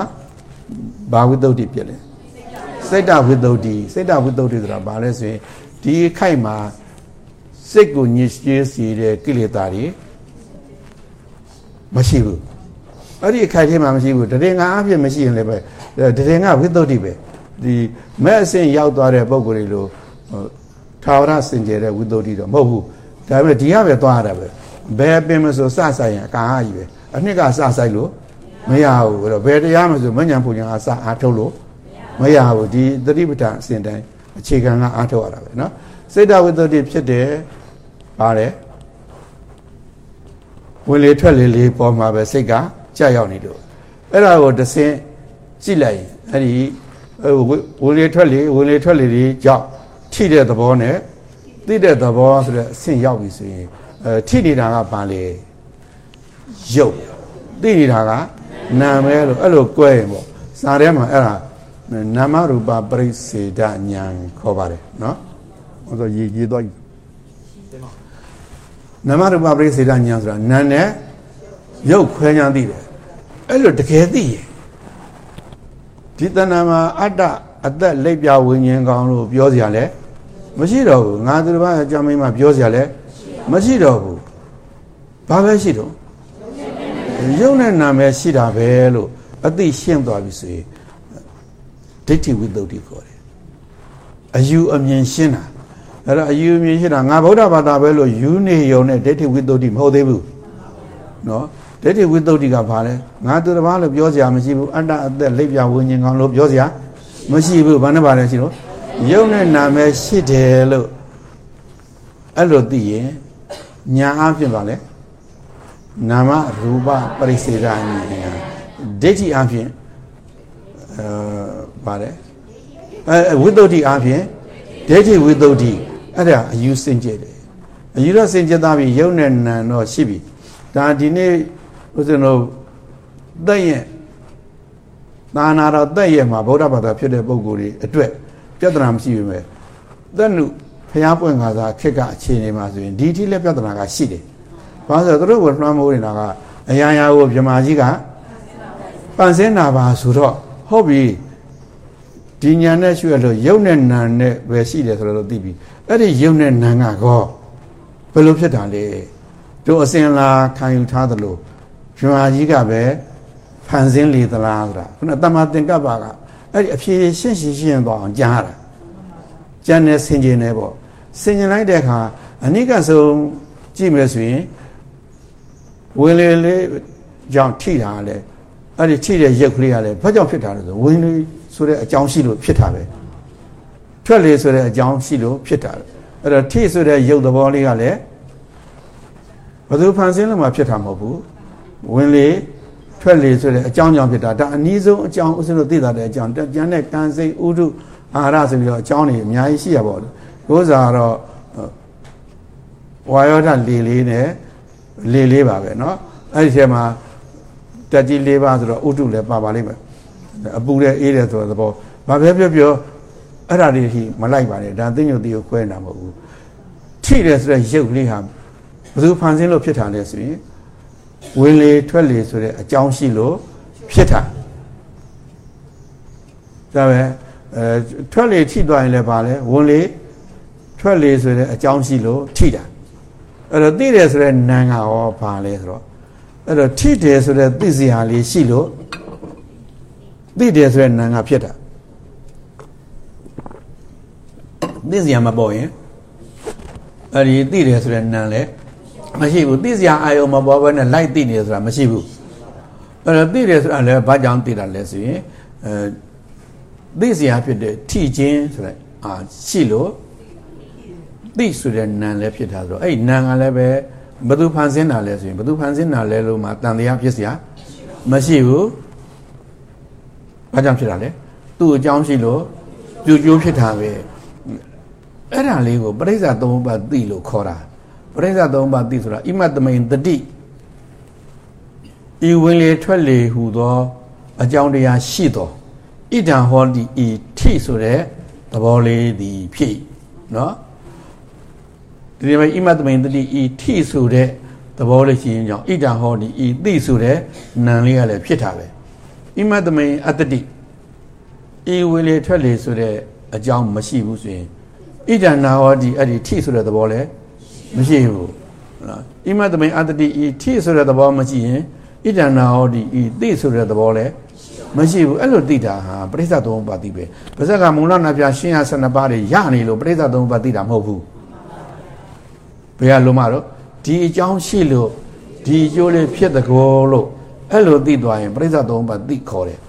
ဘာဝိတ္တုတိဖြစ်လဲစိတ်တဝိတ္တုတိစိတ်တဝိတ္တုတိဆိုတာဘာလဲဆိုရင်ဒီခိုက်မှာစိတ်ကိုညစ်ကြေးစေတဲ့ကိလေသာတွေမရှိဘူးအဲ့ဒီအခိုက်ထဲမှာမရှိဘူးတရင်ငါအဖြစ်မရှိရင်လည်းပဲတရင်ငါဝိတ္တုတိပဲ ဒီမဲ့အဆင့်ရောက်သွားတဲ့ပုံကိုယ်တွေလို့ထာဝရစင်ကြယ်တဲ့ဝိတ္တုတိတော့မဟုတ်ဘူးဒါပေမဲ့ဒီကပဲသွားရတာပဲဘယ်ပင်မဆိုစဆိုင်ရင်အကာအကြီးပဲအနှစ်ကစဆိုင်လို့မရဘူးအဲ့တော့ဘယ်တရားမဆိုမညံပူညာအစအားထုတ်လို့မရဘူးဒီသတိပဋ္ဌာန်အစဉ်တိုင်းအခြေခံကအားထုတ်ရတာပဲเนาะစိတ်တဝိတ္တုတိဖြစ်တယ်ပါတယ်ဝင်လေထွက်လေလေးပေါ်မှာပဲစိတ်ကကြာရောက်နေလို့အဲ့ဒါကိုတဆင်းကြည့်လိုက်အဲ့ဒီ ဝင်လေထွက်လေဝင်လေထွက်လေတွေကြောင့်ထိတဲ့သဘောနဲ့သိတဲ့သဘောဆိုတဲ့အဆင့်ရောက်ပြီဆိုရင်အဲထိနေတာကဘာလဲရုပ်သိနေတာကနာမဲလို့အဲ့လို꿰ရင်ပေါ့စာထဲမှာအဲ့ဒါနာမရူပပရိစေဒဉာဏ်ခေါ်ပါတယ်နော်ဟောဆိုရေးရေးတော့နာမရူပပရိစေဒဉာဏ်ဆိုတာနာနဲ့ရုပ်ခွဲညာသိတယ်အဲ့လိုတကယ်သိရင် ဒီတဏ္ဍာမှာအတ္တအသက်လက်ပြဝิญဉ်ကောင်းလို့ပြောစရာလဲမရှိတော့ဘူးငါသူတစ်ပါးအကြောင်းမင်းမပြောစရာလဲမရှိတော့ဘူးဘာပဲရှိတော့ရုပ်နဲ့နာမည်ရှိတာပဲလို့အသိရှင်းသွားပြီဆိုရင်ဒိဋ္ဌိဝိသုဒ္ဓိခေါ်တယ်အယူအမြင်ရှင်းတာအဲ့တော့အယူမြင်ရှိတာငါဗုဒ္ဓဘာသာပဲလို့ယူနေယုံနဲ့ဒိဋ္ဌိဝိတ္တုမဟုတ်သေးဘူးနော် ဒိဋ္ဌိဝိတ္တုကဘာလဲငါသူတစ်ပါးလို့ပြောစရာမရှိဘူးအတ္တအသက်လိပ်ပြဝิญဉ်ကောင်လို့ပြောစရာမရှိဘူးဘာနဲ့ပါလဲရှိလို့ယုံနဲ့နာမဲရှိတယ်လို့အဲ့လိုသိရင်ညာအဖြစ်ပါလေနာမရူပပရိစေဒဉာဏ်ဒိဋ္ဌိအဖြစ်အဲပါတယ်အဲဝိတ္တုအဖြစ်ဒိဋ္ဌိဝိတ္တုအဲ့ဒါအယူစင်ကြယ်တယ်အယူတော့စင်ကြယ်သားပြီးယုံနဲ့နံတော့ရှိပြီဒါဒီနေ့ ဦးဇင်းတို့တဲ့ရဲ့သာနာတော်တဲ့ရဲ့မှာဗုဒ္ဓဘာသာဖြစ်တဲ့ပုဂ္ဂိုလ်တွေအတွက်ပြဿနာမရှိပေမဲ့သက်နုဖျားပွင့်ခါသာခက်ကအခြေအနေမှာဆိုရင်ဒီတိလည်းပြဿနာကရှိတယ်။ဘာလို့ဆိုတော့သူတို့ကလွှမ်းမိုးနေတာကအရာရာကိုမြမာကြီးကပန်ဆင်းနာပါဆိုတော့ဟုတ်ပြီဒီညာနဲ့ရွှေ့လို့ယုံနဲ့နံနဲ့ပဲရှိတယ်ဆိုတော့သိပြီအဲ့ဒီယုံနဲ့နံကကောဘယ်လိုဖြစ်တာလဲတို့အစင်လာခံယူထားသလို မြမာကြီးကပဲဖန်ဆင်းလေသလားဆိုတာခုနတမသင်္ကပ္ပကအဲ့ဒီအဖြေရှင်းရှင်းရှင်းသွားအောင်ကြားတာကျန်တဲ့ဆင်ကျင်နေပေါ့ဆင်ကျင်လိုက်တဲ့အခါအနိကဆုံးကြည့်မယ်ဆိုရင်ဝင်လေလေးကြောင့်ထိတာလေအဲ့ဒီထိတဲ့ရုပ်ကလေးကလည်းဘာကြောင့်ဖြစ်တာလဲဆိုဝင်လေဆိုတဲ့အကြောင်းရှိလို့ဖြစ်တာပဲထွက်လေဆိုတဲ့အကြောင်းရှိလို့ဖြစ်တာအဲ့တော့ထိဆိုတဲ့ရုပ်သဘောလေးကလည်းဘယ်သူဖန်ဆင်းလို့မှဖြစ်တာမဟုတ်ဘူး ဝင်လေထွက်လေဆိုတဲ့အကြောင်းကြောင့်ဖြစ်တာဒါအနည်းဆုံးအကြောင်းဥစဉ်လို့သိတာတဲ့အကြောင်းကျန်တဲ့ကံစိတ်ဥဒုအာဟာရဆိုပြီးတော့အကြောင်းတွေအများကြီးရှိရပါဘူးကိုးစားတော့ဝါယောဓာတ်လေလေးနဲ့လေလေးပါပဲเนาะအဲ့ဒီထဲမှာတက်ကြီး၄ပါးဆိုတော့ဥဒုလည်းပါပါလိမ့်မယ်အပူတဲ့အေးတဲ့ဆိုတဲ့သဘောဘာပဲပြောပြောအဲ့ဒါတွေထိမလိုက်ပါနဲ့ဒါသိညုတ်တီကိုခွဲနေတာမဟုတ်ဘူးထိတယ်ဆိုတဲ့ရုပ်လေးဟာဘယ်သူဖန်ဆင်းလို့ဖြစ်တာလဲဆိုရင် ဝင်လေထွက်လေဆိုတဲ့အကြောင်းရှိလို့ဖြစ်တာဒါပဲအဲထွက်လေထိသွားရင်လည်းပါလဲဝင်လေထွက်လေဆိုတဲ့အကြောင်းရှိလို့ထိတာအဲ့တော့သိတယ်ဆိုတဲ့နာမ်ကရောပါလဲဆိုတော့အဲ့တော့ထိတယ်ဆိုတဲ့သိစရာလေးရှိလို့သိတယ်ဆိုတဲ့နာမ်ကဖြစ်တာသိစရာမပေါ်ရင်အဲ့ဒီသိတယ်ဆိုတဲ့နာမ်လည်း မရှိဘူးသိစရာအာယုံမပေါ်ဘဲနဲ့လိုက်သိနေတယ်ဆိုတာမရှိဘူးအဲ့တော့သိတယ်ဆိုတာလည်းဘာကြောင့်သိတာလဲဆိုရင်အဲသိစရာဖြစ်တဲ့ထိချင်းဆိုတဲ့အာရှိလို့သိဆိုတဲ့နာမ်လည်းဖြစ်တာဆိုတော့အဲ့နာမ်ကလည်းပဲဘသူဖန်ဆင်းတာလဲဆိုရင်ဘသူဖန်ဆင်းတာလဲလို့မှတန်တရားဖြစ်စရာမရှိဘူးဘာကြောင့်ဖြစ်တာလဲသူ့အကြောင်းရှိလို့ပြူကျိုးဖြစ်တာပဲအဲ့ဒါလေးကိုပရိစ္ဆာသုံးပါးသိလို့ခေါ်တာ ပရိစ္ဆာသုံးပါးသိဆိုတာဣမတမိန်တတိဤဝင်လေထွက်လေဟူသောအကြောင်းတရားရှိသောဣဒံဟောတိဤထိဆိုတဲ့သဘောလေးဒီဖြစ်နော်ဒီမှာဣမတမိန်တတိဤထိဆိုတဲ့သဘောလေးရှိရင်ကြောင့်ဣဒံဟောတိဤသိဆိုတဲ့နာမ်လေးကလည်းဖြစ်တာပဲဣမတမိန်အတ္တိဤဝင်လေထွက်လေဆိုတဲ့အကြောင်းမရှိဘူးဆိုရင်ဣဒံနာဟောတိအဲ့ဒီထိဆိုတဲ့သဘောလည်း မရှိဘူးနော်ဣမတမိန်အတ္တိဤထိဆိုတဲ့သဘောမရှိရင်ဣဒံနာဟောတိဤသိဆိုတဲ့သဘောလည်းမရှိဘူးအဲ့လိုသိတာဟာပရိစ္ဆသုံးပါးသိပဲပါဇက်ကမုံလနာပြရှင်းရ12ပါးတွေရနေလို့ပရိစ္ဆသုံးပါးသိတာမဟုတ်ဘူးဘယ်ကလုံးမတော့ဒီအကြောင်းရှိလို့ဒီအကျိုးလေးဖြစ်တကောလို့အဲ့လိုသိသွားရင်ပရိစ္ဆသုံးပါးသိခေါ်တယ်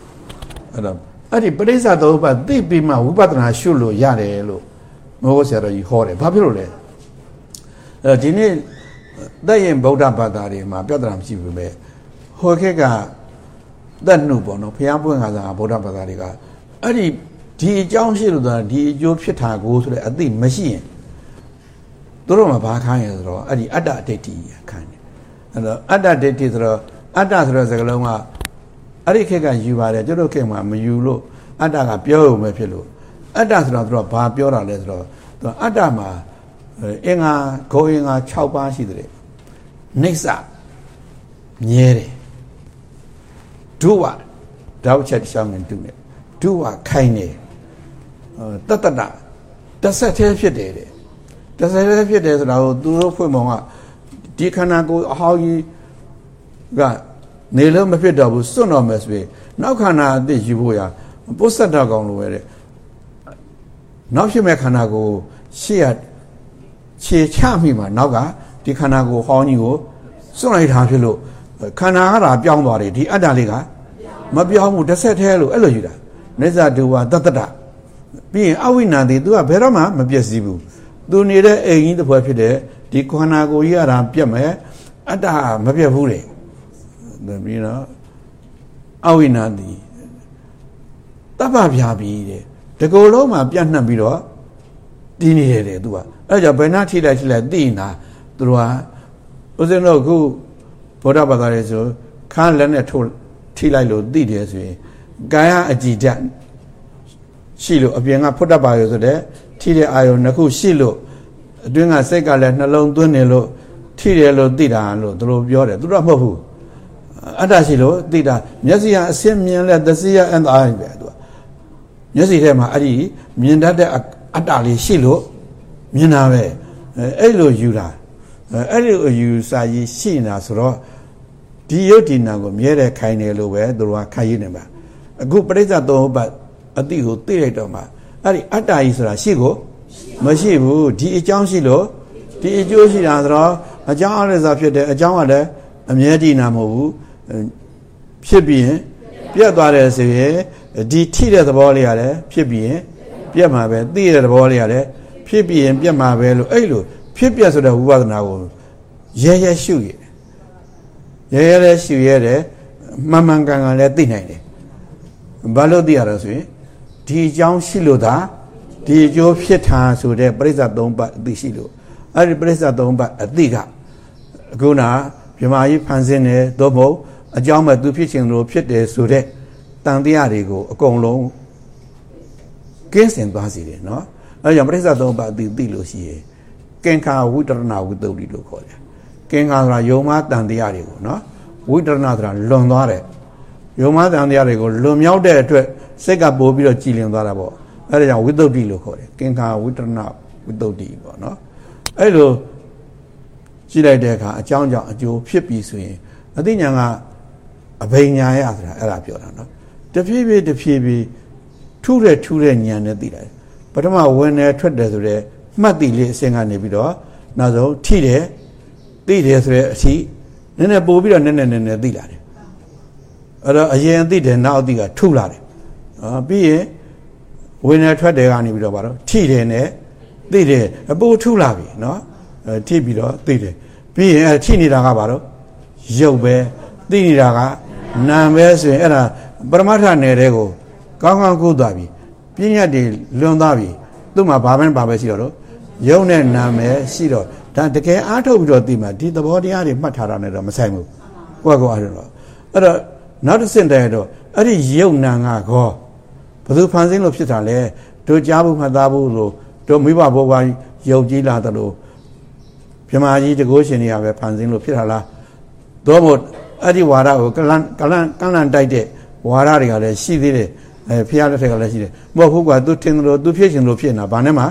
အဲ့တော့အဲ့ဒီပရိစ္ဆသုံးပါးသိပြီးမှဝိပဿနာရှုလို့ရတယ်လို့မောဆရာတော်ကြီးဟောတယ်ဘာဖြစ်လို့လဲ အဲ့ဒီနေ့တဲ့ရင်ဗုဒ္ဓဘာသာတွေမှာပြဿနာမရှိဘူးပဲဟောခက်ကသက်နှုတ်ပေါ့နော်ဘုရားပွင့်ခါစားဗုဒ္ဓဘာသာတွေကအဲ့ဒီဒီအကြောင်းရှိလို့ဆိုတာဒီအကျိုးဖြစ်တာကိုဆိုတဲ့အသိမရှိရင်တို့တော့မှာဘာခိုင်းရဆိုတော့အဲ့ဒီအတ္တဒိဋ္ဌိခိုင်းတယ်အဲ့တော့အတ္တဒိဋ္ဌိဆိုတော့အတ္တဆိုတဲ့စကားလုံးကအဲ့ဒီခက်ကယူပါတယ်တို့တို့ခက်မှာမယူလို့အတ္တကပြောရုံပဲဖြစ်လို့အတ္တဆိုတော့သူကဘာပြောတာလဲဆိုတော့သူကအတ္တမှာ အင်္ဂါဂုံအင်္ဂါ6ပါးရှိတယ်နှိစ္စမြဲတယ်ဒုဝတောက်ချက်ရှောင်းနေတူနေဒုဝခိုင်းနေတတ္တတတဆက်သေးဖြစ်တယ်တဲ့တဆက်သေးဖြစ်တယ်ဆိုတာကိုသူတို့ဖွင့်မောင်ကဒီခန္ဓာကိုယ်အဟောင်းကြီးကနေလို့မဖြစ်တော့ဘူးစွန့်တော်မယ်ဆိုရင်နောက်ခန္ဓာအသစ်ယူဖို့ရပုစ္ဆတ်တော်ကောင်လိုပဲတဲ့နောက်ဖြစ်မဲ့ခန္ဓာကိုရှေ့ရ ခြေချမိမှာနောက်ကဒီခန္ဓာကိုယ်ဟောင်းကြီးကိုစွန့်လိုက်တာဖြစ်လို့ခန္ဓာကတာပြောင်းသွားတယ်ဒီအတ္တလေးကမပြောင်းဘူးတစ်ဆက်တည်းလို့အဲ့လိုယူတာနိစ္စဒုဝတတ္တတပြီးရင်အဝိနာတိ तू ကဘယ်တော့မှမပြည့်စည်ဘူး तू နေတဲ့အိမ်ကြီးတစ်ဖွဲဖြစ်တဲ့ဒီခန္ဓာကိုယ်ကြီးကတာပြတ်မယ်အတ္တမပြတ်ဘူးလေပြီးတော့အဝိနာတိတပ္ပပြာပြီးတဲ့တကူလုံးမှာပြန့်နှံ့ပြီးတော့တည်နေတယ်တဲ့ तू က အဲ့ကြောင့်ဘယ်နှထိလိုက်ထိလိုက်သိနေတာသူတို့ကဥစဉ်တော့ခုဗုဒ္ဓဘာသာရေးဆိုခါလက်နဲ့ထိုးထိလိုက်လို့သိတယ်ဆိုရင်ကာယအကြည်ဓာတ်ရှိလို့အပြင်ကဖွတ်တတ်ပါရောဆိုတဲ့ထိတဲ့အာယုံနှစ်ခုရှိလို့အတွင်းကစိတ်ကလည်းနှလုံးသွင်းနေလို့ထိတယ်လို့သိတာလို့သူတို့ပြောတယ်သူတို့ကမဟုတ်ဘူးအတ္တရှိလို့သိတာမျက်စိကအစင်းမြင်လဲသစီရအန်သားပဲသူကမျက်စိထဲမှာအဲ့ဒီမြင်တတ်တဲ့အတ္တလေးရှိလို့ မြင်တာပဲအဲ့လိုယူတာအဲ့လိုယူစာကြီးရှိနေတာဆိုတော့ဒီယုတ်ဒီနာကိုမြဲတဲ့ခိုင်တယ်လို့ပဲသူတို့ကခိုင်ရနေမှာအခုပရိစ္ဆသုံးပတ်အတိကိုသိလိုက်တော့မှအဲ့ဒီအတ္တကြီးဆိုတာရှိကိုမရှိဘူးဒီအကြောင်းရှိလို့ဒီအကျိုးရှိတာဆိုတော့အကြောင်းအရစာဖြစ်တယ်အကြောင်းကလည်းအမြဲတည်နာမဟုတ်ဘူးဖြစ်ပြီးရင်ပြတ်သွားတယ်ဆိုရင်ဒီထိတဲ့သဘောလေးရတယ်ဖြစ်ပြီးရင်ပြတ်မှာပဲသိတဲ့သဘောလေးရတယ် ဖြစ်ပြီးရင်ပြတ်မှာပဲလို့အဲ့လိုဖြစ်ပြဆိုတဲ့ဝိပဿနာကိုရဲရဲရှုရရဲရဲလည်းရှုရဲတယ်မှန်မှန်ကန်ကန်လည်းသိနိုင်တယ်ဘာလို့သိရလဲဆိုရင်ဒီအကြောင်းရှိလို့သာဒီအကျိုးဖြစ်တာဆိုတဲ့ပြိဿသုံးပတ်အသိရှိလို့အဲ့ဒီပြိဿသုံးပတ်အသိကအခုနာမြမကြီးဖန်ဆင်းတယ်သို့မဟုတ်အကြောင်းမဲ့သူဖြစ်ခြင်းလို့ဖြစ်တယ်ဆိုတဲ့တန်တရားတွေကိုအကုန်လုံးကင်းစင်သွားစေတယ်နော် အဲကြောင့်ပြိဿသုံးပတ်အသိသိလို့ရှိရင်ကင်္ခာဝိတရဏဝိတ္တုလို့ခေါ်တယ်ကင်္ခာဆိုတာယုံမတန်တရားတွေကိုနော်ဝိတရဏဆိုတာလွန်သွားတယ်ယုံမတန်တရားတွေကိုလွန်မြောက်တဲ့အတွက်စိတ်ကပိုးပြီးတော့ကြည်လင်သွားတာပေါ့အဲဒါကြောင့်ဝိတ္တုလို့ခေါ်တယ်ကင်္ခာဝိတရဏဝိတ္တုပေါ့နော်အဲ့လိုကြည့်လိုက်တဲ့အခါအကြောင်းကြောင့်အကျိုးဖြစ်ပြီဆိုရင်အသိဉာဏ်ကအဘိညာရဆိုတာအဲ့ဒါပြောတာနော်တဖြည်းဖြည်းတဖြည်းဖြည်းထူးတဲ့ထူးတဲ့ဉာဏ်နဲ့သိတယ် ပထမဝင်တယ်ထွက်တယ်ဆိုတဲ့မှတ်သိလေးအစဉ်ကနေပြီးတော့နောက်ဆုံးထိတယ်သိတယ်ဆိုတဲ့အထိနည်းနည်းပို့ပြီးတော့နည်းနည်းနည်းနည်းသိလာတယ်အဲ့တော့အရင်သိတယ်နောက်သိကထုလာတယ်နော်ပြီးရင်ဝင်တယ်ထွက်တယ်ကနေပြီးတော့ပါတော့ထိတယ်နဲ့သိတယ်အပို့ထုလာပြီနော်ထိပြီးတော့သိတယ်ပြီးရင်ထိနေတာကပါတော့ရုပ်ပဲသိနေတာကနာမ်ပဲဆိုရင်အဲ့ဒါပရမတ္ထနယ်တွေကိုကောင်းကောင်းကုသွားပြီ ပြဉ္ညာတွေလွန်သွားပြီသူ့မှာဘာပဲဘာပဲရှိတော့လို့ရုပ်နဲ့နာမယ်ရှိတော့ဒါတကယ်အားထုတ်ပြီးတော့သိမှဒီသဘောတရားတွေမှတ်ထားတာနဲ့တော့မဆိုင်ဘူးကိုယ့်ကောအားထုတ်တော့အဲ့တော့နောက်တစ်ဆင့်တည်းတော့အဲ့ဒီရုပ်နာငါကောဘယ်သူဖန်ဆင်းလို့ဖြစ်တာလဲတို့ကြားဖို့မှတ်သားဖို့လို့တို့မိဘဘိုးကယုတ်ကြီးလာတယ်လို့မြမကြီးတကိုးရှင်တွေကပဲဖန်ဆင်းလို့ဖြစ်တာလားသို့မဟုတ်အဲ့ဒီဝါဒကိုကလန်ကလန်ကလန်တိုက်တဲ့ဝါဒတွေကလည်းရှိသေးတယ် အဲဖះလက်ထက်ကလည်းရှိတယ်မဟုတ်ဘူးကွာသူထင်တယ်လို့သူဖြစ်ရှင်လို့ဖြစ်နေတာဘာနဲ့မှ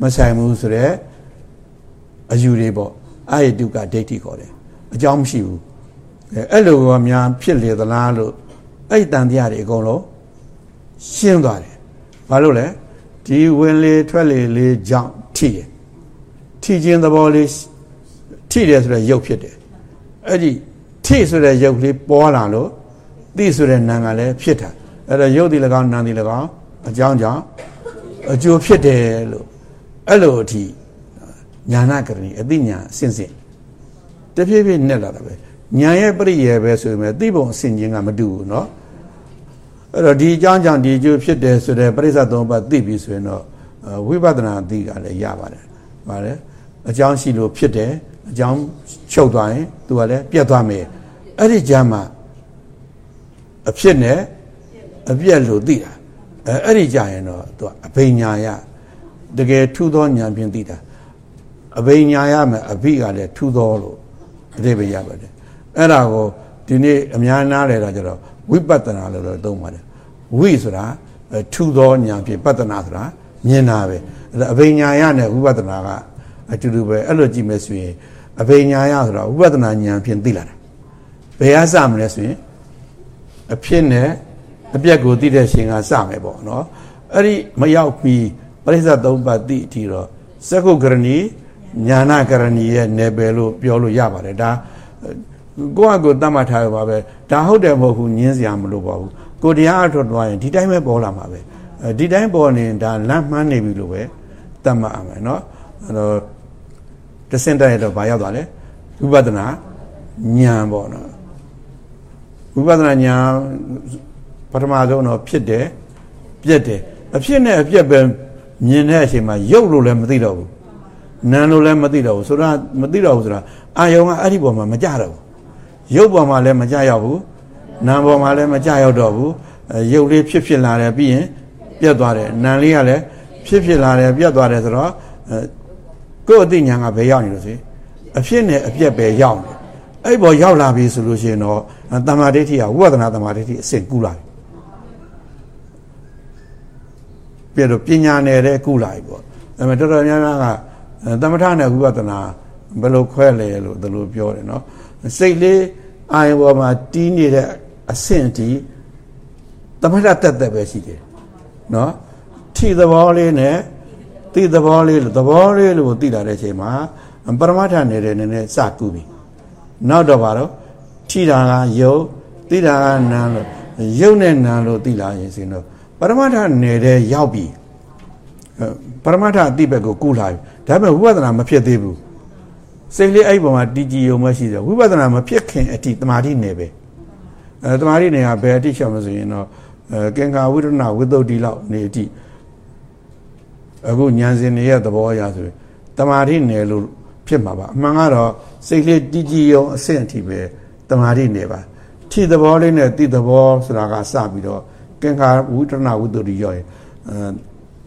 မဆိုင်ဘူးဆိုတော့အယူတွေပေါ့အာယတုကဒိဋ္ဌိခေါ်တယ်အကြောင်းမရှိဘူးအဲအဲ့လိုကများဖြစ်လေသလားလို့အဲ့တန်တရားတွေအကုန်လုံးရှင်းသွားတယ်ဘာလို့လဲဒီဝင်လေထွက်လေလေးကြောင့်ထိတယ်ထိခြင်းသဘောလေးထိတယ်ဆိုတော့ရုပ်ဖြစ်တယ်အဲ့ဒီထိဆိုတဲ့ရုပ်လေးပေါ်လာလို့သိဆိုတဲ့နာမ်ကလည်းဖြစ်တာ အဲ့တော့ရုပ်ဒီ၎င်းနာမ်ဒီ၎င်းအကြောင်းကြောင့်အကျိုးဖြစ်တယ်လို့အဲ့လိုအထိညာနာကရဏီအသိညာအစဉ်စဉ်တဖြည်းဖြည်းနဲ့လာတာပဲညာရဲ့ပရိယေပဲဆိုရင်သိပုံအစဉ်ချင်းကမတူဘူးเนาะအဲ့တော့ဒီအကြောင်းကြောင့်ဒီအကျိုးဖြစ်တယ်ဆိုတဲ့ပရိစ္ဆသုံးပါးသိပြီဆိုရင်တော့ဝိပဿနာအသိကလည်းရပါတယ်။ဗါတယ်အကြောင်းရှိလို့ဖြစ်တယ်အကြောင်းချုပ်သွားရင်သူကလည်းပြတ်သွားမယ်။အဲ့ဒီကြမှာအဖြစ်နဲ့ အပြက်လို့သိတာအဲအဲ့ဒီကြရင်တော့သူကအဘိညာယတကယ်ထူသောဉာဏ်ဖြင့်သိတာအဘိညာရမယ်အဘိကလည်းထူသောလို့အသေးပဲရပါတယ်အဲ့ဒါကိုဒီနေ့အများနားလဲတာကြတော့ဝိပဿနာလို့တော့သုံးပါတယ်ဝိဆိုတာထူသောဉာဏ်ဖြင့်ပဿနာဆိုတာမြင်တာပဲအဲ့အဘိညာရနဲ့ဝိပဿနာကအတူတူပဲအဲ့လိုကြည့်မယ်ဆိုရင်အဘိညာရဆိုတာဝိပဿနာဉာဏ်ဖြင့်သိလာတာဘယ်အစမလဲဆိုရင်အဖြစ်နဲ့ အပြက်ကိုသိတဲ့ရှင်ကစမယ်ပေါ့နော်အဲ့ဒီမရောက်ပြီးပရိစ္ဆသုံးပါးသိအထိတော့သက္ကုကရဏီ ညာနာကရဏီရဲ့နယ်ပယ်လို့ပြောလို့ရပါတယ်ဒါကိုယ့်အကိုတတ်မှတ်ထားရပါပဲဒါဟုတ်တယ်မဟုတ်ဘူးညင်းစရာမလိုပါဘူးကိုတရားအထွက်သွားရင်ဒီတိုင်းပဲပေါ်လာမှာပဲဒီတိုင်းပေါ်နေဒါလမ်းမှန်းနေပြီလို့ပဲတတ်မှတ်အောင်မယ်เนาะအဲ့တော့တစင်တက်ရတော့ဘာရောက်သွားလဲဝိပဿနာဉာဏ်ပေါ့နော်ဝိပဿနာဉာဏ် ပထမဆုံးတော့ဖြစ်တယ်ပြက်တယ်အဖြစ်နဲ့အပြက်ပဲမြင်တဲ့အချိန်မှာရုပ်လို့လည်းမသိတော့ဘူးနာမ်လို့လည်းမသိတော့ဘူးဆိုတော့မသိတော့ဘူးဆိုတာအာယုံကအဲ့ဒီပေါ်မှာမကြတော့ဘူးရုပ်ပေါ်မှာလည်းမကြရောက်ဘူးနာမ်ပေါ်မှာလည်းမကြရောက်တော့ဘူးရုပ်လေးဖြစ်ဖြစ်လာတယ်ပြီးရင်ပြက်သွားတယ်နာမ်လေးကလည်းဖြစ်ဖြစ်လာတယ်ပြက်သွားတယ်ဆိုတော့ကိုယ့်အသိဉာဏ်ကဘယ်ရောက်နေလို့ဆိုအဖြစ်နဲ့အပြက်ပဲရောက်နေအဲ့ပေါ်ရောက်လာပြီဆိုလို့ရှိရင်တော့တမာဒိဋ္ဌိကဝိပဿနာတမာဒိဋ္ဌိအစစ်ကူးလာပြီ ပြတော့ပညာနယ်တဲ့ကူလာပြီပေါ့ဒါပေမဲ့တော်တော်များများကသမထနဲ့ဝိပဿနာဘယ်လိုခွဲလဲလို့ဒီလိုပြောတယ်နော်စိတ်လေးအာယဘောမှာတီးနေတဲ့အဆင့်အထိသမထတက်တက်ပဲရှိတယ်နော်ထိသဘောလေးနဲ့သိသဘောလေးလို့သဘောလေးလို့သိလာတဲ့အချိန်မှာပရမတ္ထနေတဲ့နည်းနည်းစကူပြီနောက်တော့ပါတော့ထိတာကယုတ်သိတာကနာလို့ယုတ်နဲ့နာလို့သိလာရင်စင်တော့ ပရမတ္ထနေတဲ့ရောက်ပြီပရမတ္ထအတိဘက်ကိုကူလာပြီဒါပေမဲ့ဝိပဿနာမဖြစ်သေးဘူးစိတ်လေးအဲ့ပေါ်မှာတည်ကြည်ုံမရှိတယ်ဝိပဿနာမဖြစ်ခင်အတိတမာတိနယ်ပဲအဲတမာတိနယ်ကဘယ်အတိချက်မဆိုရင်တော့အဲကင်္ကာဝိရဏဝိသုဒ္ဓိလောက်နေအတိအခုဉာဏ်စဉ်ရဲ့သဘောအရဆိုရင်တမာတိနယ်လို့ဖြစ်မှာပါအမှန်ကတော့စိတ်လေးတည်ကြည်ုံအဆင့်အထိပဲတမာတိနယ်ပါထိသဘောလေးနဲ့တိသဘောဆိုတာကစပြီးတော့ ကင်္ကာဝိတ္တနာဝိတ္တုရောရဲ့အဲ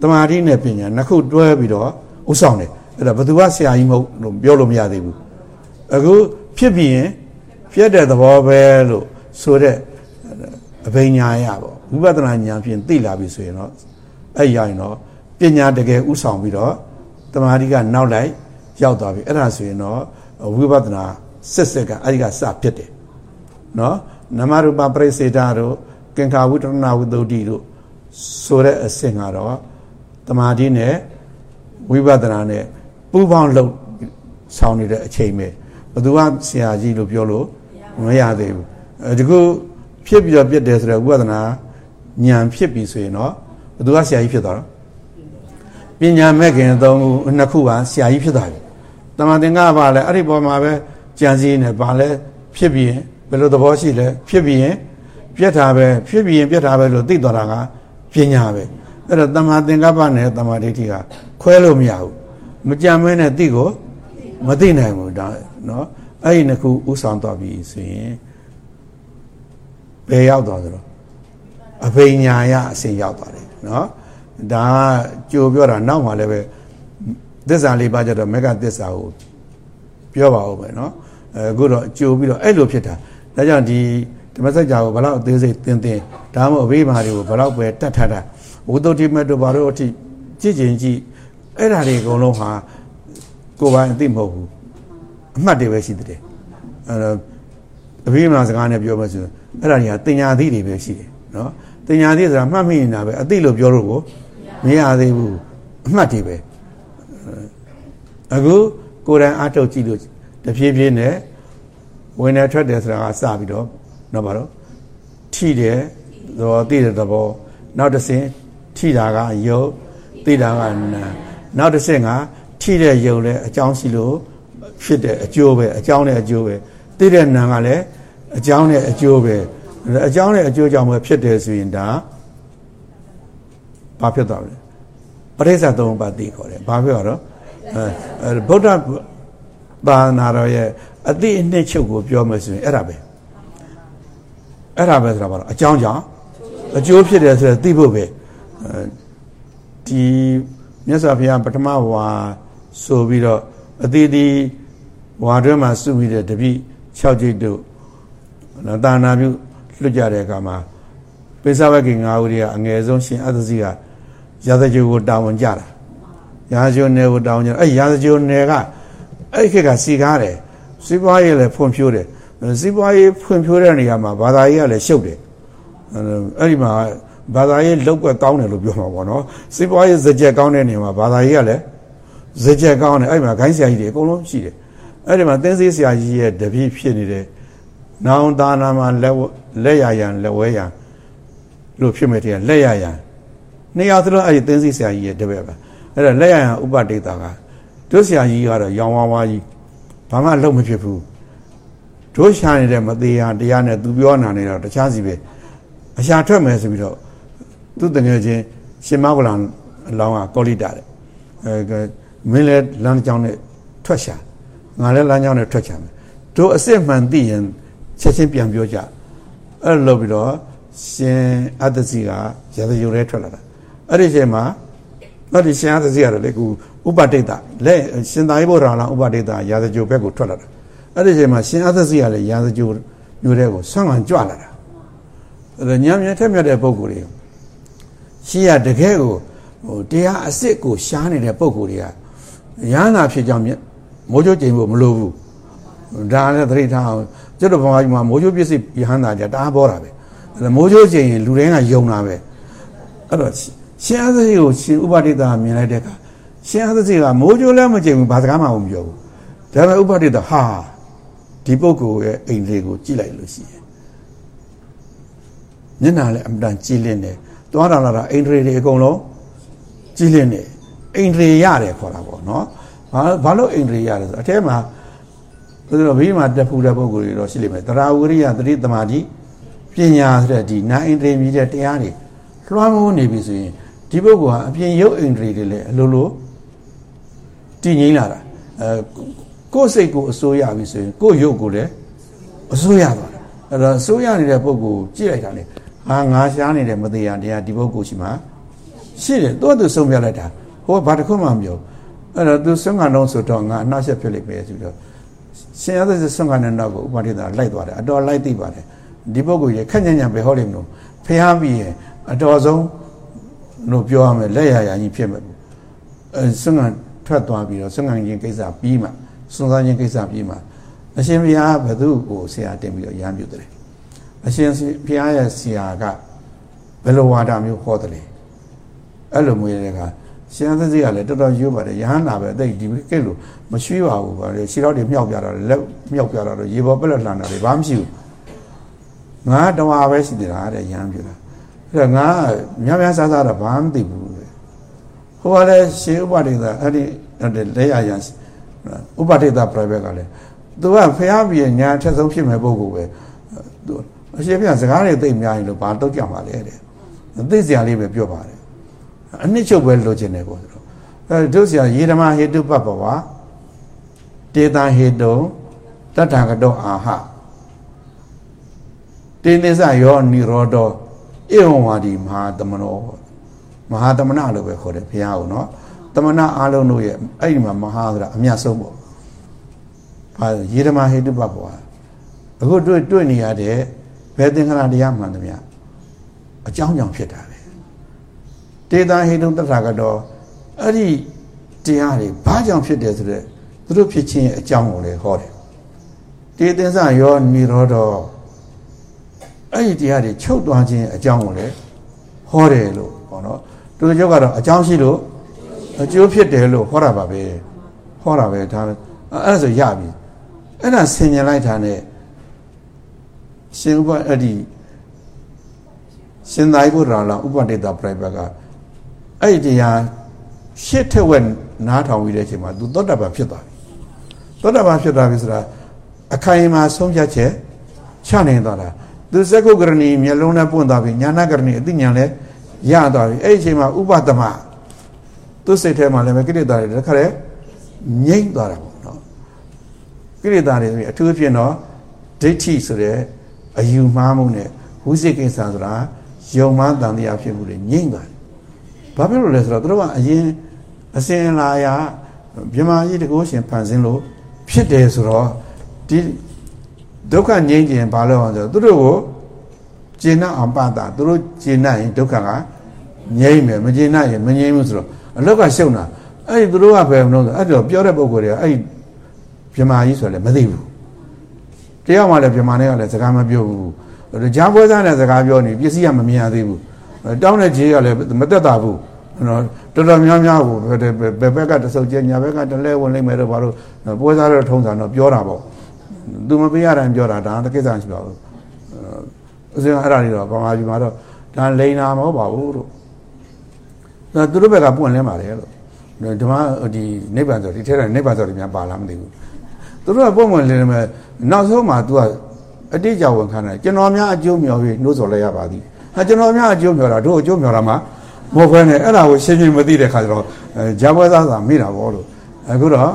တမာတိနဲ့ပညာနှစ်ခုတွဲပြီးတော့ဥဆောင်တယ်အဲ့ဒါဘယ်သူကဆရာကြီးမဟုတ်လို့ပြောလို့မရသေးဘူးအခုဖြစ်ပြီးရင်ဖြစ်တဲ့သဘောပဲလို့ဆိုတဲ့အဘိညာရပေါ့ဝိပဿနာဉာဏ်ဖြင့်သိလာပြီဆိုရင်တော့အဲ့ရရင်တော့ပညာတကယ်ဥဆောင်ပြီးတော့တမာတိကနောက်လိုက်ရောက်သွားပြီအဲ့ဒါဆိုရင်တော့ဝိပဿနာစစ်စစ်ကအဲ့ဒီကစဖြစ်တယ်နော်နမရူပပရိစေတာတို့ ကင်္ခာဝိတရဏဝိသုဒ္ဓိတို့ဆိုတဲ့အဆင့်ကတော့တမာတိနဲ့ဝိပဿနာနဲ့ပူးပေါင်းလုပ်ဆောင်နေတဲ့အချိန်ပဲဘသူကဆရာကြီးလို့ပြောလို့မရသေးဘူးဒီခုဖြစ်ပြီးတော့ပြစ်တယ်ဆိုတော့ဝိပဿနာဉာဏ်ဖြစ်ပြီဆိုရင်တော့ဘသူကဆရာကြီးဖြစ်သွားတော့ပညာမဲ့ခင်သုံးခုနှစ်ခုကဆရာကြီးဖြစ်သွားပြီတမန်သင်္ကပါလဲအဲ့ဒီပေါ်မှာပဲကြံစည်နေပါလဲဖြစ်ပြီးရင်ဘယ်လိုသဘောရှိလဲဖြစ်ပြီးရင် ပြက်တာပဲဖြစ်ပြီးရင်ပြက်တာပဲလို့သိသွားတာကပညာပဲအဲ့တော့တမန်သင်္ကပ္ပနဲ့တမန်ဒိဋ္ဌိကခွဲလို့မရဘူးမကြံမဲနဲ့သိကိုမသိနိုင်ဘူးဒါနော်အဲ့ဒီနှစ်ခုဥဆောင်သွားပြီဆိုရင်ဘယ်ရောက်သွားသလဲအဘိညာယအစဉ်ရောက်သွားတယ်နော်ဒါကကြိုပြောတာနောက်မှလည်းပဲသစ္စာလေးပါးကြတော့မေဃသစ္စာကိုပြောပါဦးမယ်နော်အဲအခုတော့ကြိုပြီးတော့အဲ့လိုဖြစ်တာဒါကြောင့်ဒီ ဓမ္မစကြာကိုဘလောက်အသေးစိတ်သင်သင်ဒါမှမဟုတ်အဘိမာတွေကိုဘလောက်ပဲတတ်ထတာဝုဒ္ဓတိမတ်တို့ဘာလို့အထိကြည့်ကျင်ကြည့်အဲ့ဓာတွေအကုန်လုံးဟာကိုယ်ပိုင်အသိမဟုတ်ဘူးအမှတ်တွေပဲရှိသေးတယ်အဲ့တော့အဘိမာစကားနဲ့ပြောမှဆိုအဲ့ဓာတွေကတင်ညာသီးတွေပဲရှိတယ်နော်တင်ညာသီးဆိုတာမှတ်မိနေတာပဲအသိလို့ပြောလို့ကိုမရသေးဘူးအမှတ်တွေပဲအခုကိုယ်တိုင်အထုတ်ကြည့်လို့တဖြည်းဖြည်းနဲ့ဝင်နေထွက်တယ်ဆိုတာကစပြီးတော့ တော့ဘာလို့ထိတယ်သဘောသိတဲ့သဘောနောက်တစ်ဆင့်ထိတာကယုတ်သိတာကနာနောက်တစ်ဆင့်ကထိတဲ့ယုတ်လဲအကြောင်းရှိလို့ဖြစ်တဲ့အကျိုးပဲအကြောင်းနဲ့အကျိုးပဲသိတဲ့နာကလည်းအကြောင်းနဲ့အကျိုးပဲအကြောင်းနဲ့အကျိုးကြောင့်ပဲဖြစ်တယ်ဆိုရင်ဒါဘာဖြစ်သွားလဲပရိစ္ဆသုံးပါးသိခေါ်တယ်ဘာဖြစ်တော့အဲဗုဒ္ဓဘာနာတော်ရဲ့အတိအနှစ်ချုပ်ကိုပြောမယ်ဆိုရင်အဲ့ဒါပဲ အဲ့ဒါပဲဆိုတာဘာလို့အကြောင်းကြောင့်အကျိုးဖြစ်တယ်ဆိုတော့သိဖို့ပဲဒီမြတ်စွာဘုရားပထမဝါဆိုပြီးတော့အတိအသီးဝါတွဲမှာစုပြီးတဲ့တပိ6ကျိတ်တို့တာနာပြုလွတ်ကြတဲ့အခါမှာပိဿဝကိငါးဦးတွေကအငယ်ဆုံးရှင်အသစီကရာဇဂျိုကိုတာဝန်ကြတာရာဇဂျိုနယ်ကိုတာဝန်ကြအဲ့ရာဇဂျိုနယ်ကအဲ့ခေတ်ကစီကားတယ်စီးပွားရေးလည်းဖွံ့ဖြိုးတယ် စီးပွားရေးဖွံ့ဖြိုးတဲ့နေရာမှာဘာသာရေးကလည်းရှုပ်တယ်အဲ့ဒီမှာဘာသာရေးလောက်ွက်ကောင်းတယ်လို့ပြောမှာပေါ့နော်စီးပွားရေးစကြက်ကောင်းတဲ့နေရာမှာဘာသာရေးကလည်းဇက်ချက်ကောင်းတယ်အဲ့ဒီမှာဂိုင်းဆရာကြီးတွေအကုန်လုံးရှိတယ်အဲ့ဒီမှာသင်းစေးဆရာကြီးရဲ့တပည့်ဖြစ်နေတဲ့နောင်သားနာမှာလက်လက်ရရန်လက်ဝဲရန်လို့ဖြစ်မဲ့တည်းလက်ရရန်နှစ်ယောက်သလုံးအဲ့ဒီသင်းစေးဆရာကြီးရဲ့တပည့်ပဲအဲ့ဒါလက်ရရန်ဥပဒေတာကတို့ဆရာကြီးကတော့ရောင်ဝါးဝါးကြီးဘာမှလုံးမဖြစ်ဘူး တို့ရှာနေတဲ့မသေးရတရားနဲ့သူပြောနာနေတော့တခြားစီပဲအရှာထွက်မယ်ဆိုပြီးတော့သူတငယ်ချင်းရှင်မောကလန်အလောင်းကကောလိတာတဲ့အဲမင်းလည်းလမ်းကြောင်းနဲ့ထွက်ရှာငါလည်းလမ်းကြောင်းနဲ့ထွက်ချမယ်တို့အစ်စ်မှန်သိရင်ချက်ချင်းပြန်ပြောကြအဲ့လိုပြီးတော့ရှင်အတ္တစီကရာဇယုရဲထွက်လာတာအဲ့ဒီချိန်မှာအဲ့ဒီရှင်အတ္တစီရတယ်လေကူဥပဒိတလက်ရှင်သာရိပုတ္တရာလောင်းဥပဒိတရာဇယုဘက်ကိုထွက်လာတာ အဲ့ဒီချိန်မှာရှင်အတ္တစီကလည်းရာဇယုမျိုးတဲ့ကိုဆွမ်းခံကြွလာတာအဲ့ဒါညံမြဲထက်မြက်တဲ့ပုံကိုယ်တွေရှိရတကယ်ကိုဟိုတရားအစ်စ်ကိုရှားနေတဲ့ပုံကိုယ်တွေကရဟန္တာဖြစ်ကြောင်းမိုးကြိုးကျိန်ဖို့မလိုဘူးဒါလည်းသတိထားအောင်ကျွတ်တော်ဘုရားကြီးမှာမိုးကြိုးပစ္စည်းယဟန္တာကြတားပေါ်တာပဲအဲမိုးကြိုးကျိန်ရင်လူတိုင်းကယုံတာပဲအဲ့တော့ရှင်အသစီကိုရှင်ဥပဒိတာမြင်လိုက်တဲ့အခါရှင်အသစီကမိုးကြိုးလည်းမကျိန်ဘူးဘာစကားမှမပြောဘူးဒါပေမဲ့ဥပဒိတာဟာ ဒီပုဂ္ဂိုလ်ရဲ့အိမ်လေးကိုကြည့်လိုက်လို့ရှိရင်မျက်နှာလည်းအမှန်ကြည်လင်းတယ်သွားတာလာတာအိန္ဒြေတွေအကုန်လုံးကြည်လင်းတယ်အိန္ဒြေရတယ်ခေါ်တာပေါ့နော်ဘာဘာလို့အိန္ဒြေရတယ်ဆိုအထဲမှာဆိုတော့ဘေးမှာတက်ဖူးတဲ့ပုံကိုယ်တွေတော့ရှိလိမ့်မယ်တရားဝရိယသတိသမာဓိပညာဆိုတဲ့ဒီနာအိန္ဒြေမြည်တဲ့တရားတွေလွှမ်းမိုးနေပြီဆိုရင်ဒီပုဂ္ဂိုလ်ဟာအပြင်ရုပ်အိန္ဒြေတွေလည်းအလိုလိုတည်ငြိမ်လာတာအဲ ကိုယ်စိတ်ကိုအစိုးရပြီဆိုရင်ကိုယ်ရုပ်ကိုလည်းအစိုးရသွားတယ်အဲ့တော့အစိုးရနေတဲ့ပုဂ္ဂိုလ်ကြည့်လိုက်တာလေဟာငါရှားနေတဲ့မတရားတရားဒီပုဂ္ဂိုလ်ရှိမှာရှိတယ်သူ့အတူဆုံးပြလိုက်တာဟိုဘာတစ်ခုမှမပြောအဲ့တော့သူဆုံးကတော့ဆိုတော့ငါအနှောက်အယှက်ဖြစ်လိမ့်မယ်ဆိုတော့ရှင်ရသစ္ဆုံးကနေတော့ကိုဥပါဒိတာလိုက်သွားတယ်အတော်လိုက်သိပါတယ်ဒီပုဂ္ဂိုလ်ရဲ့ခက်ညံ့ညံ့ပဲဟောလိမ့်မလို့ဖျားပြီးရင်အတော်ဆုံးလို့ပြောရမယ်လက်ရရာကြီးဖြစ်မယ်အဲဆုံးကထွက်သွားပြီးတော့ဆုံးကချင်းကိစ္စပြီးမှ စွန်စားချင်းကိစ္စပြီးမှအရှင်ဘုရားဘသူ့ကိုဆရာတင်ပြီးတော့ရမ်းပြုတယ်အရှင်ဘုရားရဲ့ဆရာကဘယ်လိုဝါဒမျိုးဟောတယ်လဲအဲ့လိုမျိုးတဲ့ကရှင်သတိကလည်းတော်တော်ရိုးပါတယ်ရဟန္တာပဲအသိဒီကိလို့မရွှေ့ပါဘူးဗါလေခြေထောက်တွေမြောက်ပြတာလက်မြောက်ပြတာတော့ရေပေါ်ပလက်လှန်တာတွေဘာမှမရှိဘူးငါတဝါပဲရှိနေတာတဲ့ရဟန်းပြတာအဲ့ဒါငါများများစားစားတော့ဘာမှမသိဘူးဟိုကလည်းရှေးဥပဒေသာအဲ့ဒီလက်ရရန် ဥပဒေသာ private ကလည်းသူကဖျားပြီးညာထက်ဆုံးဖြစ်မဲ့ပုံကိုပဲသူအရှင်ပြစကားတွေသိများရင်လို့ဘာတော့ကြမှာလဲတဲ့သိစရာလေးပဲပြောပါတယ်အနှစ်ချုပ်ပဲလိုချင်တယ်ပေါ့ဆိုတော့အဲတို့ဆရာယေဓမဟေတုပပဝါတေတံဟေတုတတ္ထကတောအာဟတေနိစ္စယောနိရောဓဧဝံဝါဒီမဟာသမနောမဟာသမဏလို့ပဲခေါ်တယ်ဘုရားကိုနော် သမဏအားလုံးတို့ရဲ့အဲ့ဒီမှာမဟာဆိုတာအမြတ်ဆုံးပေါ့ဘာယေဓမဟေတုပပဝါအခုတွေ့တွေ့နေရတဲ့ဘယ်သင်္ခါရတရားမှန်သမျှအကြောင်းကြောင့်ဖြစ်တာပဲတေတံဟိတုတ္ထာကတော့အဲ့ဒီတရားတွေဘာကြောင့်ဖြစ်တယ်ဆိုတော့သူတို့ဖြစ်ခြင်းရဲ့အကြောင်းကိုလည်းဟောတယ်တေသင်္စယောနိရောဓအဲ့ဒီတရားတွေချုပ်သွားခြင်းအကြောင်းကိုလည်းဟောတယ်လို့ပေါ့နော်သူတို့ကတော့အကြောင်းရှိလို့ အကျိုးဖြစ်တယ်လို့ဟောတာပါပဲဟောတာပဲဒါအဲ့ဒါဆိုရပြီအဲ့ဒါဆင်ញင်လိုက်တာ ਨੇ ရှင်ဥပအဲ့ဒီရှင်သာရိပုတ္တရာလောဥပဒေတာပြိပကအဲ့ဒီတရားရှစ်ထက်ဝက်နားထောင်ပြီးတဲ့အချိန်မှာ तू သောတာပန်ဖြစ်သွားပြီသောတာပန်ဖြစ်သွားပြီဆိုတာအခိုင်အမာဆုံးဖြတ်ချက်ချနိုင်သွားတာသူစက္ကုကရဏီမျက်လုံးနဲ့ပွင့်သွားပြီညာနာကရဏီအသိဉာဏ်လည်းရသွားပြီအဲ့ဒီအချိန်မှာဥပသမ သူ့စိတ်ထဲမှာလည်းပဲကိလေသာတွေတစ်ခါတည်းငြိမ့်သွားတာပေါ့နော်ကိလေသာတွေဆိုရင်အထူးဖြင့်တော့ဒိဋ္ဌိဆိုတဲ့အယူမှားမှုနဲ့ဝိသေကိစ္စဆိုတာယုံမှားတန်တရားဖြစ်မှုတွေငြိမ့်သွားတယ်ဘာဖြစ်လို့လဲဆိုတော့သူတို့ကအရင်အစင်လာရမြမာကြီးတကောရှင်ဖန်ဆင်းလို့ဖြစ်တယ်ဆိုတော့ဒီဒုက္ခငြိမ်းခြင်းဘာလို့အောင်ဆိုတော့သူတို့ကိုကျေနပ်အောင်ပတ်တာသူတို့ကျေနပ်ရင်ဒုက္ခကငြိမ်းမယ်မကျေနပ်ရင်မငြိမ်းဘူးဆိုတော့ အလောက်ကရှုံတာအဲ့ဒီသူတို့ကဘယ်မလို့ဆိုအဲ့တော့ပြောတဲ့ပုံကိုယ်တွေကအဲ့ဒီမြမကြီးဆိုလည်းမသိဘူးတရားမှလည်းမြမနဲ့ကလည်းစကားမပြောဘူးကြားပွဲစားနဲ့စကားပြောနေပစ္စည်းကမမြင်ရသေးဘူးတောင်းတဲ့ခြေကလည်းမတက်တာဘူးနော်တော်တော်များများကိုဘယ်ဘက်ကတဆုပ်ကျညာဘက်ကတလဲဝင်လိမ့်မယ်တော့ဘာလို့ပွဲစားတော့ထုံးစံတော့ပြောတာပေါ့သူမပေးရတိုင်းပြောတာဒါတကိစ္စရှိပါဘူးအစင်အဲ့ဒါတွေတော့ဗမာပြည်မှာတော့ဒါလိန်နာမဟုတ်ပါဘူးလို့ ဒါသူတို့ဘက်ကပွင့်လင်းပါတယ်လို့ဒီမှာဒီနိဗ္ဗာန်ဆိုဒီထဲတဲ့နိဗ္ဗာန်ဆိုတွေများပါလားမသိဘူးသူတို့ကပုံမှန်လင်းမယ်နောက်ဆုံးမှာ तू ကအတိတ်ကြဝန်ခံတယ်ကျွန်တော်များအကျိုးမြော်ပြီးနှိုးဆော်လိုက်ရပါသည်ဟာကျွန်တော်များအကျိုးမြော်တာတို့အကျိုးမြော်တာမှာမဟုတ်ဘဲနဲ့အဲ့ဒါကိုရှင်းရှင်းမသိတဲ့ခါကျတော့ဂျာပွဲသားသာမိတာပေါ့လို့အခုတော့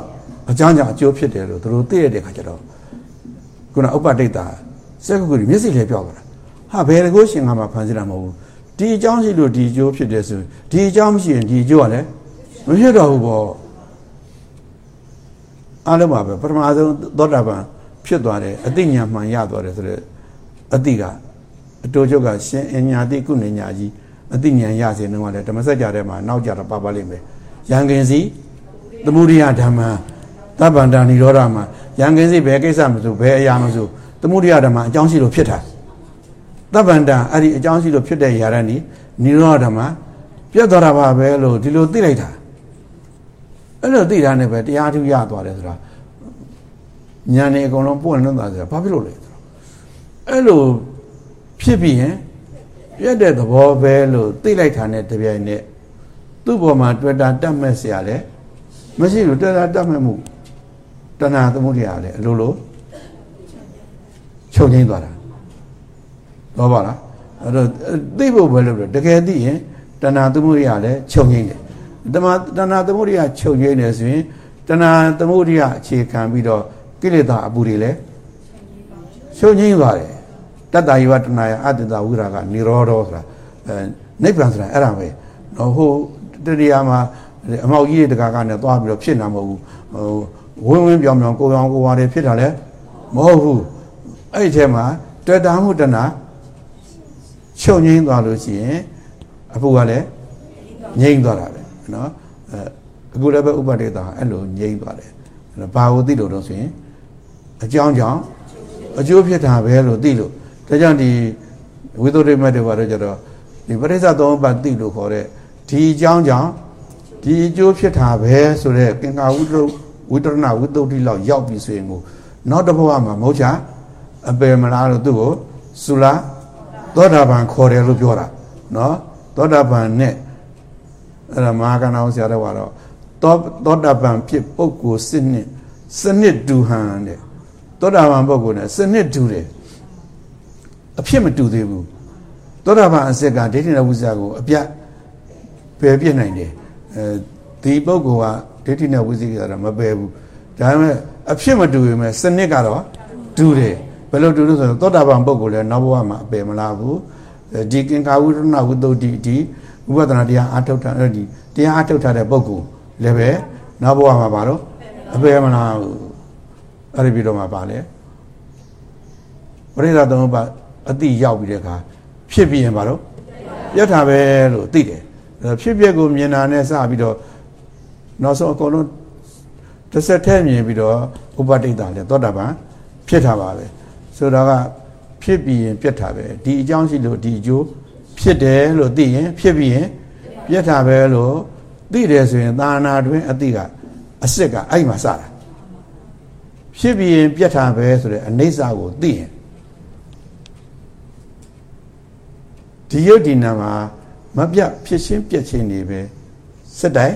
အကြောင်းကြောင့်အကျိုးဖြစ်တယ်လို့သူတို့သိရတဲ့ခါကျတော့ခုနဥပဒိတ်တာစက္ကုကူမျက်စိလေးပြောက်သွားတာဟာဘယ်တကောရှင်ကမှဖန်ဆင်းတာမဟုတ်ဘူး ဒီအကြောင်းရှိလို့ဒီအကျိုးဖြစ်တယ်ဆိုဒီအကြောင်းမရှိရင်ဒီအကျိုးကလည်းမဖြစ်တော့ဘူးပေါ့အားလုံးပါပဲပထမဆုံးသောတာပန်ဖြစ်သွားတယ်အသိဉာဏ်မှန်ရသွားတယ်ဆိုတော့အသိကအတိုးချုပ်ကရှင်အညာတိကုဏညာကြီးအသိဉာဏ်ရစေနှုံးကလည်းဓမ္မစကြာထဲမှာနောက်ကြတော့ပါပါလိမ့်မယ်ရံကင်စီသမုဒိယဓမ္မသဗ္ဗန္တာនិရောဓမှာရံကင်စီဘယ်ကိစ္စမဆိုဘယ်အရာမဆိုသမုဒိယဓမ္မအကြောင်းရှိလို့ဖြစ်တာ သဗ္ဗန္တာအဲ့ဒီအကြောင်းရှိလို့ဖြစ်တဲ့ຢာရဏီនិရောဓဓမ္မပြတ်သွားတာပါပဲလို့ဒီလိုသိလိုက်တာအဲ့လိုသိတာနဲ့ပဲတရားထူးရသွားတယ်ဆိုတာညာနေအကုန်လုံးပွင့်လွန်းသွားတယ်ဘာဖြစ်လို့လဲဆိုတော့အဲ့လိုဖြစ်ပြီးရင်ပြတ်တဲ့သဘောပဲလို့သိလိုက်တာနဲ့တပြိုင်နက်သူ့ဘောမှာတွေ့တာတတ်မဲ့เสียရလဲမရှိဘူးတွေ့တာတတ်မဲ့မှုတဏှာသမှုတရားလဲအလိုလိုချုပ်ငိမ့်သွားတာ တော့ပါလားအဲ့တော့သိဖို့ပဲလို့တကယ်သိရင်တဏှာသမှုတရားလဲချုပ်ငိမ့်တယ်တမတဏှာသမှုတရားချုပ်ငိမ့်တယ်ဆိုရင်တဏှာသမှုတရားအခြေခံပြီးတော့ကိလေသာအပူတွေလည်းချုပ်ငိမ့်သွားတယ်တတ္တယဝတနာယအတ္တဝိရာကនិရောဓဆိုတာအဲနိဗ္ဗာန်ဆိုတာအဲ့ဒါပဲနော်ဟိုတရားမှာအမောက်ကြီးတွေတကာကနဲ့သွားပြီးတော့ဖြစ်နာမဟုတ်ဘူးဟိုဝင်းဝင်းပြောင်ပြောင်ကိုရောင်ကိုဝါတွေဖြစ်တာလဲမဟုတ်ဘူးအဲ့ဒီထဲမှာတွေ့တာမှုတဏ ချုပ်ငိမ့်သွားလို့ရှိရင်အဖို့ကလည်းငိမ့်သွားတာပဲနော်အဲအခုလည်းပဲဥပဒေတာအဲ့လိုငိမ့်သွားတယ်ဘာကိုသိလို့တော့ဆိုရင်အကြောင်းကြောင့်အကျိုးဖြစ်တာပဲလို့သိလို့ဒါကြောင့်ဒီဝိသုဒ္ဓိမတ်တွေဘာလို့ကြတော့ဒီပရိစ္ဆသုံးပါးသိလို့ခေါ်တဲ့ဒီအကြောင်းကြောင့်ဒီအကျိုးဖြစ်တာပဲဆိုတဲ့ကင်္ကာဝိတုဝိတရဏဝိတုဒ္ဓိလောက်ရောက်ပြီဆိုရင်ကိုနောက်တစ်ဘဝမှာမဟုတ်ချာအပယ်မလားလို့သူ့ကိုသုလာ သောတာပန်ခေါ်တယ်လို့ပြောတာနော်သောတာပန်နဲ့အဲ့ဒါမဟာကဏ္ဍအောင်ဆရာတော်ကတော့သောသောတာပန်ဖြစ်ပုဂ္ဂိုလ်စနစ်စနစ်တူဟန်တဲ့သောတာပန်ပုဂ္ဂိုလ်နဲ့စနစ်တူတယ်အဖြစ်မတူသေးဘူးသောတာပန်အစစ်ကဒိဋ္ဌိနဲ့ဝိဇ္ဇာကိုအပြတ်ပယ်ပြစ်နိုင်တယ်အဲဒီပုဂ္ဂိုလ်ကဒိဋ္ဌိနဲ့ဝိဇ္ဇာကတော့မပယ်ဘူးဒါပေမဲ့အဖြစ်မတူပေမဲ့စနစ်ကတော့တူတယ် ဘယ်လိုတူလို့ဆိုတော့သောတာပန်ပုဂ္ဂိုလ်လည်းနောက်ဘဝမှာအပယ်မလားဘူးဒီကင်္ကာဝိရဏဝိသုဒ္ဓိဒီဥပဒနာတရားအာထုတ်တာဒီတရားအာထုတ်ထားတဲ့ပုဂ္ဂိုလ်လည်းပဲနောက်ဘဝမှာပါတော့အပယ်မလားအဲ့ဒီပြီးတော့မှပါလေပရိသတ်သုံးပါအတိရောက်ပြီးတဲ့အခါဖြစ်ပြီးရင်ပါတော့ပြတ်တာပဲလို့သိတယ်ဖြစ်ပျက်ကိုမြင်တာနဲ့စပြီးတော့နောက်ဆုံးအကုန်လုံးတစ်ဆက်ထဲမြင်ပြီးတော့ဥပတိတ်တာလေသောတာပန်ဖြစ်တာပါပဲ ဆိုတော့ကဖြစ်ပြီးရင်ပြတ်တာပဲဒီအကြောင်းရှိလို့ဒီအကျိုးဖြစ်တယ်လို့သိရင်ဖြစ်ပြီးရင်ပြတ်တာပဲလို့သိတယ်ဆိုရင်သာနာတွင်အတိကအစ်စ်ကအဲ့မှာစတာဖြစ်ပြီးရင်ပြတ်တာပဲဆိုတဲ့အနိစ္စကိုသိရင်ဒီယုတ်ဒီနာမှာမပြတ်ဖြစ်ချင်းပြက်ချင်းနေပဲစက်တိုင်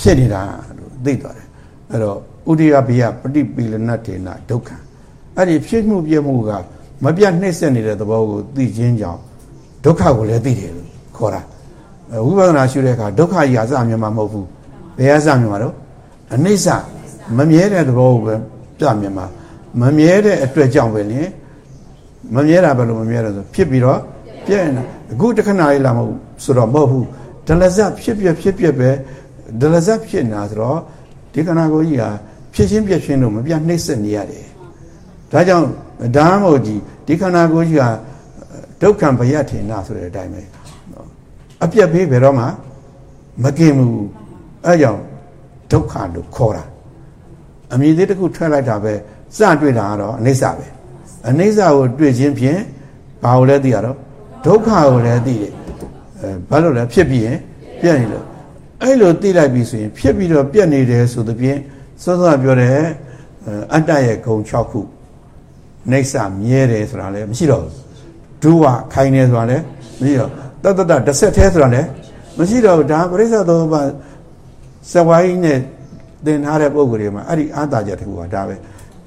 ဖြစ်နေတာလို့သိသွားတယ်အဲ့တော့ဥဒိယဘေယပฏิပီလနတေနဒုက္ခ အဲ့ဒီဖြစ်မှုပြမှုကမပြတ်နှိမ့်ဆက်နေတဲ့သဘောကိုသိခြင်းကြောင့်ဒုက္ခကိုလည်းသိတယ်လို့ခေါ်တာဝိပဿနာရှုတဲ့အခါဒုက္ခကြီးအစမြင်မှာမဟုတ်ဘူးဘယ်အစမြင်မှာတော့အနိစ္စမမြဲတဲ့သဘောကိုပဲပြမြင်မှာမမြဲတဲ့အတွက်ကြောင့်ပဲလေမမြဲတာဘယ်လိုမမြဲလဲဆိုဖြစ်ပြီးတော့ပြည့်နေအခုတခဏလေးလာမဟုတ်ဆိုတော့မဟုတ်ဘူးဒလဇတ်ဖြစ်ပြဖြစ်ပြပဲဒလဇတ်ဖြစ်နေတာဆိုတော့ဒီခန္ဓာကိုယ်ကြီးဟာဖြစ်ချင်းပြည့်ချင်းလို့မပြတ်နှိမ့်ဆက်နေရတယ် ဒါကြောင့်ဒါမှမဟုတ်ကြီးဒီခန္ဓာကိုယ်ကြီးဟာဒုက္ခံဘယထေနဆိုတဲ့အတိုင်းပဲအပြက်ဖေးဘယ်တော့မှမกินဘူးအဲကြောင့်ဒုက္ခလို့ခေါ်တာအမြင်သေးတစ်ခုထွက်လိုက်တာပဲစတွေ့တာကတော့အနိစ္စပဲအနိစ္စကိုတွေ့ခြင်းဖြင့်ဘာကိုလဲသိရတော့ဒုက္ခကိုလည်းသိတယ်အဲဘာလို့လဲဖြစ်ပြီးရင်ပြည့်နေလို့အဲ့လိုသိလိုက်ပြီဆိုရင်ဖြစ်ပြီးတော့ပြက်နေတယ်ဆိုသဖြင့်စောစောပြောတဲ့အတ္တရဲ့ဂုံ6ခု နေဆာမြဲတယ်ဆိုတာလည်းမရှိတော့ဘူးဒုဝခိုင်းနေဆိုတာလည်းမရှိတော့တတ္တတတစ်ဆက်သေးဆိုတာလည်းမရှိတော့ဘူးဒါပရိစ္ဆေသုံးပါးစဝိုင်းနဲ့သင်ထားတဲ့ပုံကိုယ်တွေမှာအဲ့ဒီအာတာချက်တခုကဒါပဲ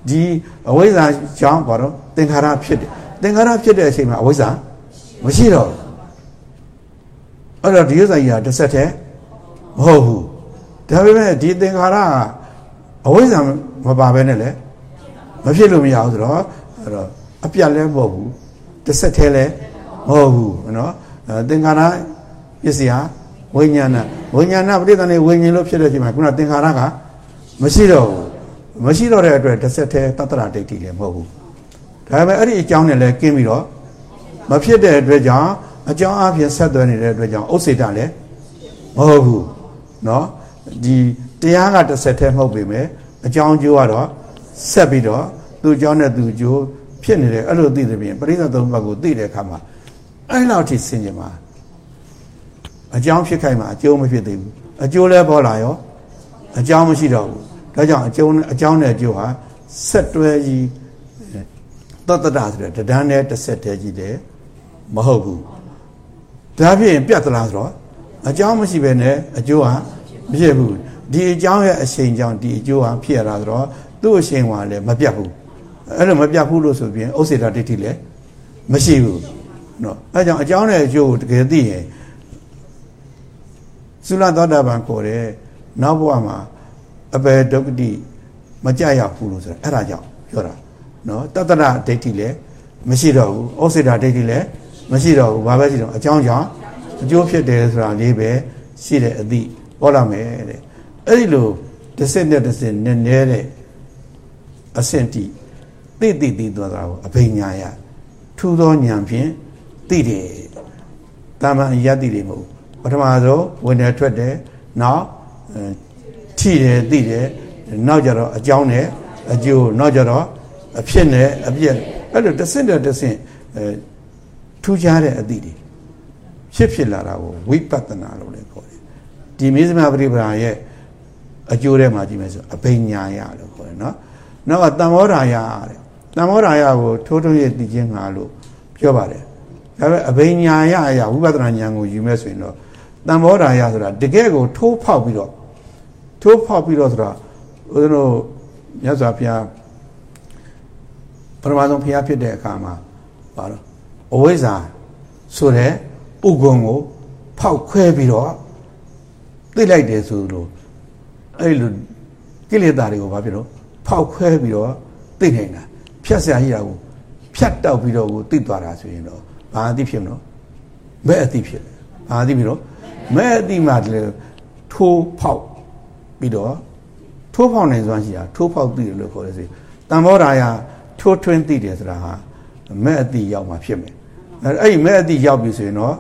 ဒီအဝိဇ္ဇာကြောင့်ဘာလို့သင်္ခါရဖြစ်တယ်သင်္ခါရဖြစ်တဲ့အချိန်မှာအဝိဇ္ဇာမရှိတော့ဘူးအဲ့တော့ဒီဥစ္စာကြီးကတစ်ဆက်သေးမဟုတ်ဘူးဒါပေမဲ့ဒီသင်္ခါရကအဝိဇ္ဇာမပါဘဲနဲ့လေမဖြစ်လို့မရဘူးဆိုတော့ အဲ့တော့အပြတ်လည်းမဟုတ်ဘူးတစ်ဆက်သေးလည်းမဟုတ်ဘူးနော်သင်္ခါရပစ္စည်းဟာဝိညာဏဝိညာဏပဋိသန္ဓေဝိညာဉ်လို့ဖြစ်တဲ့အချိန်မှာခုနသင်္ခါရကမရှိတော့ဘူးမရှိတော့တဲ့အတွက်တစ်ဆက်သေးတတ္တရာဒိဋ္ဌိလည်းမဟုတ်ဘူးဒါပေမဲ့အဲ့ဒီအကြောင်းနဲ့လည်းကင်းပြီးတော့မဖြစ်တဲ့အတွက်ကြောင့်အကြောင်းအပြင်ဆက်သွယ်နေတဲ့အတွက်ကြောင့်ဥစ္စေတလည်းမဟုတ်ဘူးเนาะဒီတရားကတစ်ဆက်တည်းမဟုတ်ပေမဲ့အကြောင်းကျိုးကတော့ဆက်ပြီးတော့ သူ့အကြောင်းနဲ့သူ့ကျိုးဖြစ်နေတယ်အဲ့လိုသိတဲ့ပြင်ပရိသတ်သုံးပါးကိုသိတဲ့အခါမှာအဲ့လောက်ထိဆင်ကြမှာအကြောင်းဖြစ်ခိုင်းမှာအကျိုးမဖြစ်သေးဘူးအကျိုးလည်းပေါ်လာရောအကြောင်းမရှိတော့ဘူးဒါကြောင့်အကျိုးအကြောင်းနဲ့အကျိုးဟာဆက်တွဲကြီးတတ္တတာဆိုတဲ့တဒန်းနဲ့တစ်ဆက်တည်းကြီးတယ်မဟုတ်ဘူးဒါဖြင့်ပြတ်သလားဆိုတော့အကြောင်းမရှိဘဲနဲ့အကျိုးဟာမဖြစ်ဘူးဒီအကြောင်းရဲ့အချိန်ကြောင့်ဒီအကျိုးဟာဖြစ်ရတာဆိုတော့သူ့အချိန်ကလည်းမပြတ်ဘူး အဲ့လိုမပြတ်ဘူးလို့ဆိုပြီးဥစ္စေတာဒိဋ္ဌိလည်းမရှိဘူးနော်အဲကြောင့်အကြောင်းနဲ့အကျိုးကိုတကယ်သိရင်သုလသောတာပန်ခေါ်တယ်နောက်ဘဝမှာအပေဒုက္ခတိမကြရဘူးလို့ဆိုတာအဲ့ဒါကြောင့်ပြောတာနော်တတ္တရဒိဋ္ဌိလည်းမရှိတော့ဘူးဩစေတာဒိဋ္ဌိလည်းမရှိတော့ဘူးဘာပဲရှိတော့အကြောင်းကြောင့်အကျိုးဖြစ်တယ်ဆိုတာလေးပဲရှိတဲ့အသည့်ပေါ်လာမယ်တဲ့အဲ့ဒီလိုတစ်စက်နဲ့တစ်စက်နည်းနည်းတဲ့အဆင့်တိ သိသိသိသွားတာကိုအဘိညာယထူသောဉာဏ်ဖြင့်သိတယ်တာမန်ယတ္တိတွေမဟုတ်ပထမဆုံးဝင်တယ်ထွက်တယ်နောက်ထိတယ်သိတယ်နောက်ကြတော့အကြောင်းနဲ့အကျိုးနောက်ကြတော့အဖြစ်နဲ့အပြည့်အဲ့လိုတစ်ဆင့်တဲ့တစ်ဆင့်အဲထူးခြားတဲ့အသည့်တွေဖြစ်ဖြစ်လာတာကိုဝိပဿနာလို့လည်းခေါ်တယ်ဒီမေဇမပရိပရာရဲ့အကျိုးထဲမှာကြည့်မယ်ဆိုအဘိညာယလို့ခေါ်တယ်နော်နောက်ကတံမောရာယတဲ့ တံမောရာယကိုထိုးထိုးရဲ့သိခြင်းငါလို့ပြောပါတယ်ဒါပေမဲ့အဘိညာယအရာဝိပဿနာဉာဏ်ကိုယူမဲ့ဆိုရင်တော့တံမောရာယဆိုတာတကယ်ကိုထိုးဖောက်ပြီးတော့ထိုးဖောက်ပြီးတော့ဆိုတာဦးဇင်းတို့မြတ်စွာဘုရားပရမဇုံဘုရားဖြစ်တဲ့အခါမှာပါတော့အဝိဇ္ဇာဆိုတဲ့ဥက္ကုံကိုဖောက်ခွဲပြီးတော့သိလိုက်တယ်ဆိုလို့အဲ့လိုကိလေသာတွေကိုဘာဖြစ်လို့ဖောက်ခွဲပြီးတော့သိနေတာ ဖြတ်ဆရာကြီးတာကိုဖြတ်တောက်ပြီးတော့ကိုသိသွားတာဆိုရင်တော့ဘာအသိဖြစ်မလို့မဲ့အသိဖြစ်ဘာအသိပြီးတော့မဲ့အသိမှတည်းထိုးဖောက်ပြီးတော့ထိုးဖောက်နိုင်စွမ်းရှိတာထိုးဖောက်သိတယ်လို့ခေါ်တယ်ဆိုတံဘောဓာယထိုးထွင်းသိတယ်ဆိုတာဟာမဲ့အသိရောက်မှဖြစ်မယ်အဲ့ဒီမဲ့အသိရောက်ပြီဆိုရင်တော့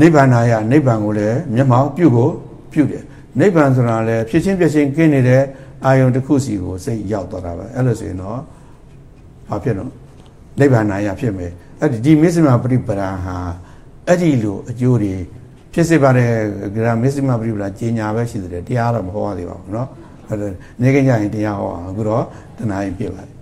နိဗ္ဗာန်ယနိဗ္ဗာန်ကိုလည်းမျက်မှောက်ပြုကိုပြုတယ်နိဗ္ဗာန်ဆိုတာလည်းဖြစ်ချင်းပြချင်းကင်းနေတဲ့အာယုံတစ်ခုစီကိုစိတ်ရောက်သွားတာပဲအဲ့လိုဆိုရင်တော့ ဘာဖြစ်တော့နိဗ္ဗာန်ယဖြစ်မယ်အဲ့ဒီဒီမစ္စမပရိပရာဟာအဲ့ဒီလိုအကျိုးတွေဖြစ်စေပါတယ်ဂရမစ္စမပရိပရာကျင်ညာပဲရှိတယ်တရားတော့မဟောသေးပါဘူးเนาะအဲ့ဒါနေကကြရင်တရားဟောအခုတော့တနာရင်ပြပါတယ်